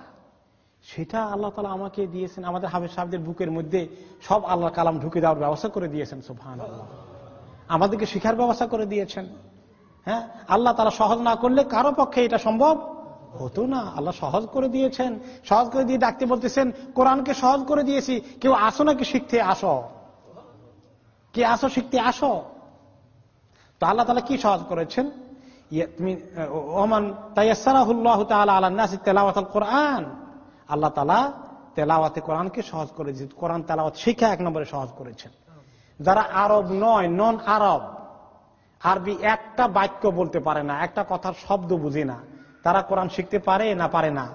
সেটা আল্লাহ তালা আমাকে দিয়েছেন, আমাদের হাফেজ সাহেবদের বুকের মধ্যে সব আল্লাহ কালাম ঢুকে দেওয়ার ব্যবস্থা করে দিয়েছেন সুফহান আল্লাহ আমাদেরকে শিখার ব্যবস্থা করে দিয়েছেন। হ্যাঁ? আল্লাহ তারা সহজ না করলে কারও পক্ষে এটা সম্ভব হতো না। আল্লাহ সহজ করে দিয়েছেন। সহজ করে দিয়ে ডাকতে বলতেছেন, কোরআনকে সহজ করে দিয়েছি। কেউ আসো নাকি শিখতে আসো? কে আসো শিখতে আসো? তো আল্লাহ তালা কি সহজ করেছেন? ওমান তাইয়াসারাহুল্লাহ তাআলা আলা নাসি তেলাওয়াতাল কোরআন আল্লাহ তালা তেলাওয়াতে কোরআনকে সহজ করে দিয়েছে কোরআন তেলাওয়াত শিক্ষা এক নম্বরে সহজ করেছেন। যারা আরব নয় নন আরব আরবি একটা বাক্য বলতে পারে না, একটা কথার শব্দ বুঝে না, তারা কোরআন শিখতে পারে না পারে না?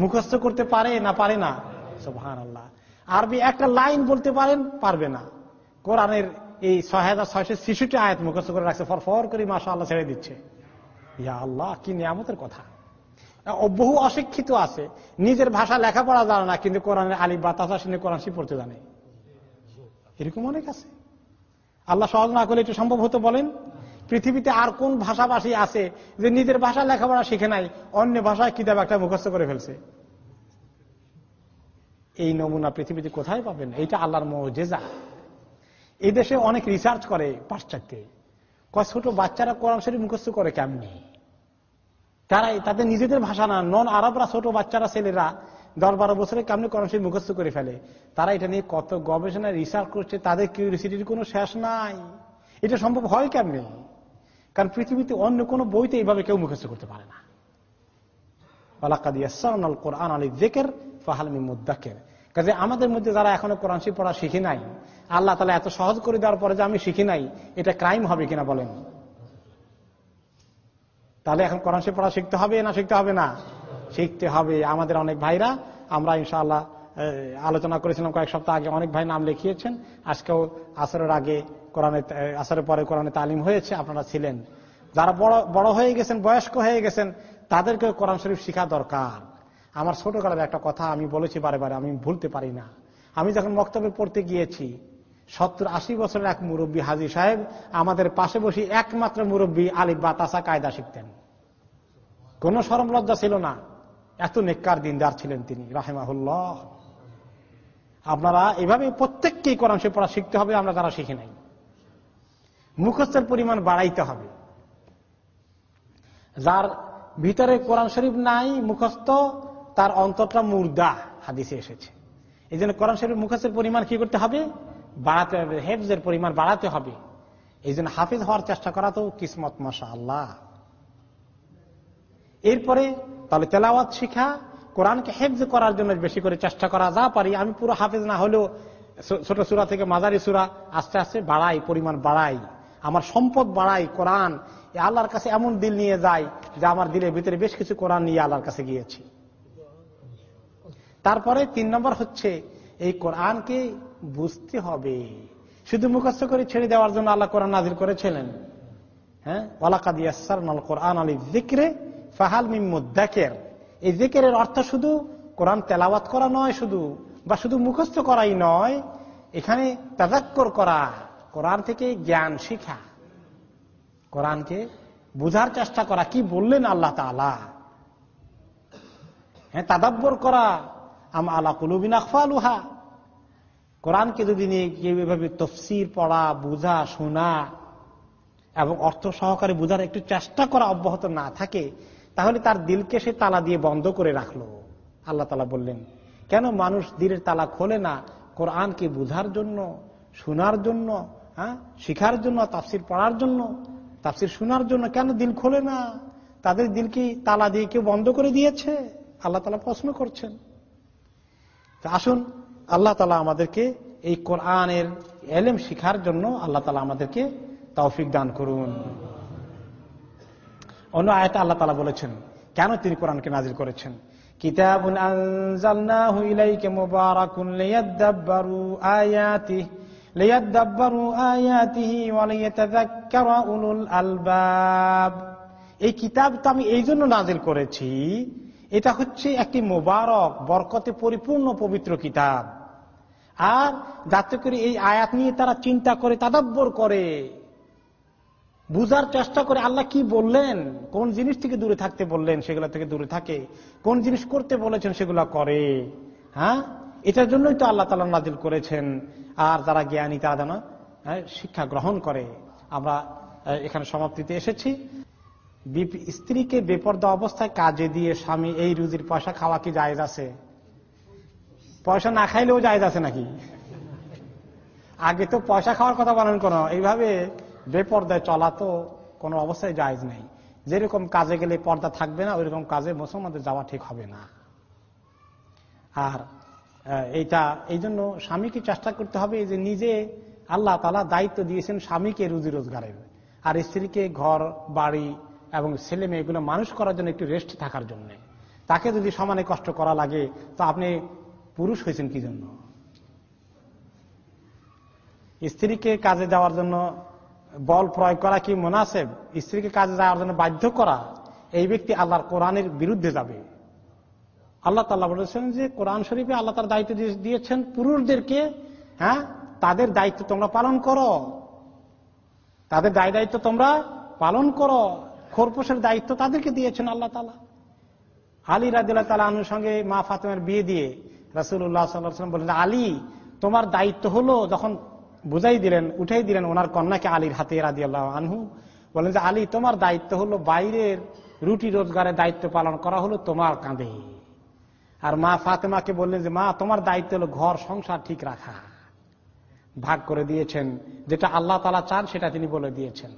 মুখস্থ করতে পারে না পারে না? সোহান আল্লাহ আরবি একটা লাইন বলতে পারেন, পারবে না। কোরআনের এই ছয় হাজার ছয়শো শিশুটি আয়াত মুখস্থ করে রাখছে ফর ফর করে মাসা আল্লাহ ছেড়ে দিচ্ছে। ইয়া আল্লাহ, কি নিয়ামতের কথা। বহু অশিক্ষিত আছে। নিজের ভাষা লেখাপড়া জানে না, কিন্তু কোরআনের আলী বা তাজা শুনে কোরআন পড়তে জানে। এরকম অনেক আছে। আল্লাহ সহজ না করলে এটা সম্ভব হতো বলেন? পৃথিবীতে আর কোন ভাষাভাষী আছে যে নিজের ভাষা লেখাপড়া শিখে নাই, অন্য ভাষায় কিতাব একটা মুখস্থ করে ফেলছে? এই নমুনা পৃথিবীতে কোথায় পাবেন? এইটা আল্লাহর মজেজা। এই দেশে অনেক রিসার্চ করে পাশ্চাত্যে। কয় ছোট বাচ্চারা কোরআন শরীফ মুখস্থ করে কেমনি? তারা তাদের নিজেদের ভাষা না নন আরবরা ছোট বাচ্চারা, ছেলেরা দশ বারো বছরে কেমনি শরীফ মুখস্থ করে ফেলে? তারা এটা নিয়ে কত গবেষণা রিসার্চ করছে, তাদের কিউরিসিটির কোনো শেষ নাই। এটা সম্ভব হয় কেমনি? কারণ পৃথিবীতে অন্য কোনো বইতে এইভাবে কেউ মুখস্থ করতে পারে না। কাজে আমাদের মধ্যে যারা এখনও কোরআন পড়া শিখি নাই, আল্লাহ তালা এত সহজ করে দেওয়ার পরে যে আমি শিখি নাই, এটা ক্রাইম হবে কিনা বলেন? তাহলে এখন কোরআন শিব পড়া শিখতে হবে না শিখতে হবে না? শিখতে হবে। আমাদের অনেক ভাইরা, আমরা ইনশাআল্লাহ আলোচনা করেছিলাম কয়েক সপ্তাহ আগে, অনেক ভাই নাম লিখিয়েছেন। আজকেও আসরের আগে কোরআনে আসরের পরে কোরআনে তালিম হয়েছে, আপনারা ছিলেন। যারা বড় বড় হয়ে গেছেন, বয়স্ক হয়ে গেছেন তাদেরকে কোরআন শরীফ শিখা দরকার। আমার ছোটকালের একটা কথা আমি বলেছি বারে বারে, আমি ভুলতে পারি না। আমি যখন বক্তব্যে পড়তে গিয়েছি সত্তর আশি বছরের এক মুরব্বী হাজি সাহেব আমাদের পাশে বসে একমাত্র মুরব্বী আলিফ বা তাসা কায়দা শিখতেন। কোন সরম লজ্জা ছিল না। এত নেককার দিনদার ছিলেন তিনি, রাহেমাহুল্লাহ। আপনারা এভাবে প্রত্যেককেই কোরআন শরীফ পড়া শিখতে হবে, আমরা যারা শিখি নাই। মুখস্থের পরিমাণ বাড়াইতে হবে। যার ভিতরে কোরআন শরীফ নাই, মুখস্থ, তার অন্তরটা মুর্দা হাদিসে এসেছে। এই জন্য কোরআন শরীফ মুখস্থের পরিমাণ কি করতে হবে? বাড়াতে হবে, হেফজের পরিমাণ বাড়াতে হবে। এই জন্য হাফিজ হওয়ার চেষ্টা করা তো কিসমত মাসা আল্লাহ এরপরে তাহলে তেলাওয়াত শিখা, কোরআনকে হেফজ করার জন্য বেশি করে চেষ্টা করা যা পারি। আমি পুরো হাফেজ না হলেও ছোট সুরা থেকে মাঝারি সুরা আস্তে আস্তে বাড়াই, পরিমাণ বাড়াই। আমার সম্পদ বাড়াই কোরআন। আল্লাহর কাছে এমন দিল নিয়ে যায় যে আমার দিলের ভিতরে বেশ কিছু কোরআন নিয়ে আল্লাহর কাছে গিয়েছি। তারপরে তিন নম্বর হচ্ছে এই কোরআনকে বুঝতে হবে। শুধু মুখস্থ করে ছেড়ে দেওয়ার জন্য আল্লাহ কোরআন নাজির করেছিলেন। হ্যাঁ? মিমুদ্দাকের এই জিকের অর্থ শুধু কোরআন তেলাওয়াত করা নয় শুধু, বা শুধু মুখস্থ করাই নয়, এখানে তাজাক্কর করা, কোরআন থেকে জ্ঞান শিখা। কোরআনকে বুঝার চেষ্টা করা, কি বললেন আল্লাহ তালা হ্যাঁ তাদাব্বর করা, আম আলা কুলুবিন আখফালুহা। কোরআনকে যদি নিয়ে কেউ এভাবে তফসির পড়া, বোঝা, শোনা এবং অর্থ সহকারে বোঝার একটু চেষ্টা করা অব্যাহত না থাকে, তাহলে তার দিলকে সে তালা দিয়ে বন্ধ করে রাখল। আল্লাহ তালা বললেন, কেন মানুষ দিলের তালা খোলে না? কোরআনকে বুঝার জন্য, শোনার জন্য হ্যাঁ শিখার জন্য, তাফসির পড়ার জন্য, তাফসির শোনার জন্য কেন দিল খোলে না? তাদের দিলকে তালা দিয়ে কেউ বন্ধ করে দিয়েছে? আল্লাহ তালা প্রশ্ন করছেন। আসুন আল্লাহ তালা আমাদেরকে এই কোরআনের এলেম শিখার জন্য আল্লাহ তালা আমাদেরকে তৌফিক দান করুন। অন্য আয়তা আল্লাহ তালা বলেছেন, কেন তিনি কোরআনকে নাজির করেছেন? আলবাব। এই আমি এই জন্য করেছি, এটা হচ্ছে একটি মোবারক, বরকতে পরিপূর্ণ পবিত্র কিতাব। আর যাতে করে এই আয়াত নিয়ে তারা চিন্তা করে, তাদাব্বর করে। বুঝার চেষ্টা করে আল্লাহ কি বললেন, কোন জিনিস থেকে দূরে থাকতে বললেন, সেগুলো থেকে দূরে থাকে। কোন জিনিস করতে বলেছেন, সেগুলো করে। হ্যাঁ? এটার জন্যই তো আল্লাহ তালা নাজিল করেছেন। আর যারা জ্ঞানী, তারা যেন শিক্ষা গ্রহণ করে। আমরা এখানে সমাপ্তিতে এসেছি। স্ত্রীকে বেপর্দা অবস্থায় কাজে দিয়ে স্বামী এই রুজির পয়সা খাওয়া কি জায়জ আছে? পয়সা না খাইলেও জায়জ আছে নাকি? আগে তো পয়সা খাওয়ার কথা বলেন কোন এইভাবে বেপর্দায় চলা তো কোনো অবস্থায় জায়জ নেই। যেরকম কাজে গেলে পর্দা থাকবে না, ওইরকম কাজে মুসলমানদের যাওয়া ঠিক হবে না। আর এইটা এই জন্য স্বামীকে চেষ্টা করতে হবে যে নিজে আল্লাহ তালা দায়িত্ব দিয়েছেন স্বামীকে রুজি রোজগারের। আর স্ত্রীকে ঘর, বাড়ি এবং ছেলে মেয়েগুলো মানুষ করার জন্য একটু রেস্ট থাকার জন্য। তাকে যদি সমানে কষ্ট করা লাগে, তো আপনি পুরুষ হয়েছেন কি জন্য? স্ত্রীকে কাজে যাওয়ার জন্য বল প্রয়োগ করা কি মোনাসেব? স্ত্রীকে কাজে যাওয়ার জন্য বাধ্য করা, এই ব্যক্তি আল্লাহর কোরআনের বিরুদ্ধে যাবে। আল্লাহ তাল্লাহ বলেছেন যে কোরআন শরীফে আল্লাহ তার দায়িত্ব দিয়েছেন পুরুষদেরকে হ্যাঁ? তাদের দায়িত্ব তোমরা পালন করো। তাদের দায় দায়িত্ব তোমরা পালন করো। খোরপোশের দায়িত্ব তাদেরকে দিয়েছেন আল্লাহ তালা আলী রাদিল্লাহ তালা আনুর সঙ্গে মা ফাতেমার বিয়ে দিয়ে রাসুল্লাহ সাল্লাম বললেন, আলী, তোমার দায়িত্ব হলো যখন বুঝাই দিলেন, উঠাই দিলেন ওনার কন্যাকে আলীর হাতে রাদি আল্লাহ আনহু। বলেন যে, আলী, তোমার দায়িত্ব হলো বাইরের রুটি রোজগারের দায়িত্ব পালন করা হলো তোমার কাঁধে। আর মা ফাতেমাকে বললেন যে, মা, তোমার দায়িত্ব হলো ঘর, সংসার ঠিক রাখা। ভাগ করে দিয়েছেন, যেটা আল্লাহ তালা চান সেটা তিনি বলে দিয়েছেন।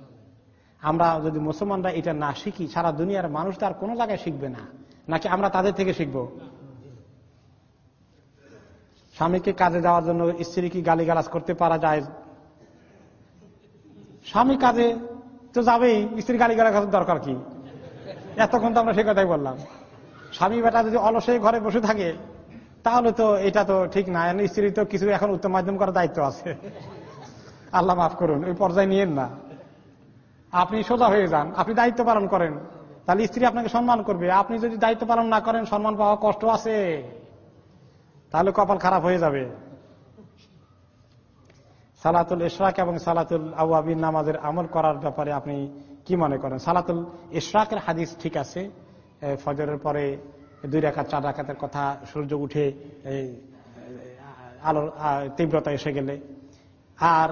আমরা যদি মুসলমানরা এটা না শিখি, সারা দুনিয়ার মানুষ তার কোনো জায়গায় শিখবে না। নাকি আমরা তাদের থেকে শিখব? স্বামীকে কাজে যাওয়ার জন্য স্ত্রী কি গালিগালাজ করতে পারা যায়? স্বামী কাজে তো যাবেই, স্ত্রী গালিগালাজ দরকার কি? এতক্ষণ তো আমরা সে কথাই বললাম। স্বামী বেটা যদি অলসে ঘরে বসে থাকে, তাহলে তো এটা তো ঠিক না। স্ত্রী তো কিছু এখন উত্তম মাধ্যম করার দায়িত্ব আছে। আল্লাহ মাফ করুন ওই পর্যায়ে নিয়েন না। আপনি সোজা হয়ে যান, আপনি দায়িত্ব পালন করেন। তাহলে স্ত্রী আপনাকে সম্মান করবে। আপনি যদি দায়িত্ব পালন না করেন, সম্মান পাওয়া কষ্ট আছে। তাহলে কপাল খারাপ হয়ে যাবে। সালাতুল ইশরাক এবং সালাতুল আবিন নামাজের আমল করার ব্যাপারে আপনি কি মনে করেন? সালাতুল ইশরাকের হাদিস ঠিক আছে ফজরের পরে দুই রাখাত চার রাখাতের কথা সূর্য উঠে আলোর তীব্রতা এসে গেলে। আর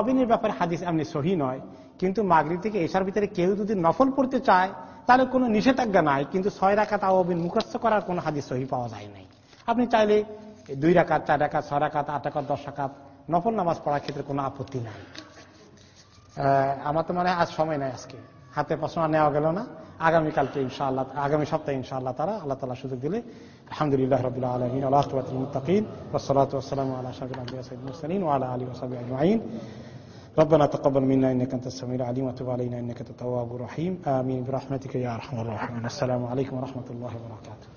আবিনের ব্যাপারে হাদিস এমনি সহি নয়, কিন্তু মাগরি থেকে এসার ভিতরে কেউ যদি নফল পড়তে চায়, তাহলে কোনো নিষেধাজ্ঞা নাই, কিন্তু ছয় রাখাত আবিন মুখস্থ করার কোনো হাদিস সহি পাওয়া যায় নাই। আপনি চাইলে দুই রাখাত চার রাখাত ছয় রাখাত আট রাখাত দশ রাখাত নফল নামাজ পড়ার ক্ষেত্রে কোনো আপত্তি নাই আমার তো মনে হয় আজ সময় নাই আজকে হাতে প্রশ্ন নেওয়া গেল না আগামীকালকে ইনশাআল্লাহ আগামী সপ্তাহে ইনশাআল্লাহ তারা আল্লাহ তালা সুযোগ দিলে আলহামদুলিল্লাহ রবিল্লা আলমিন আল্লাহতাকিন ওসলাত ওসালাম আল্লাহ সাবিন ওয়ালা আলী ওসাবি আজমাইন ربنا تقبل منا انك انت السميع العليم وتب علينا انك انت التواب الرحيم امين برحمتك يا ارحم الراحمين السلام عليكم ورحمه الله وبركاته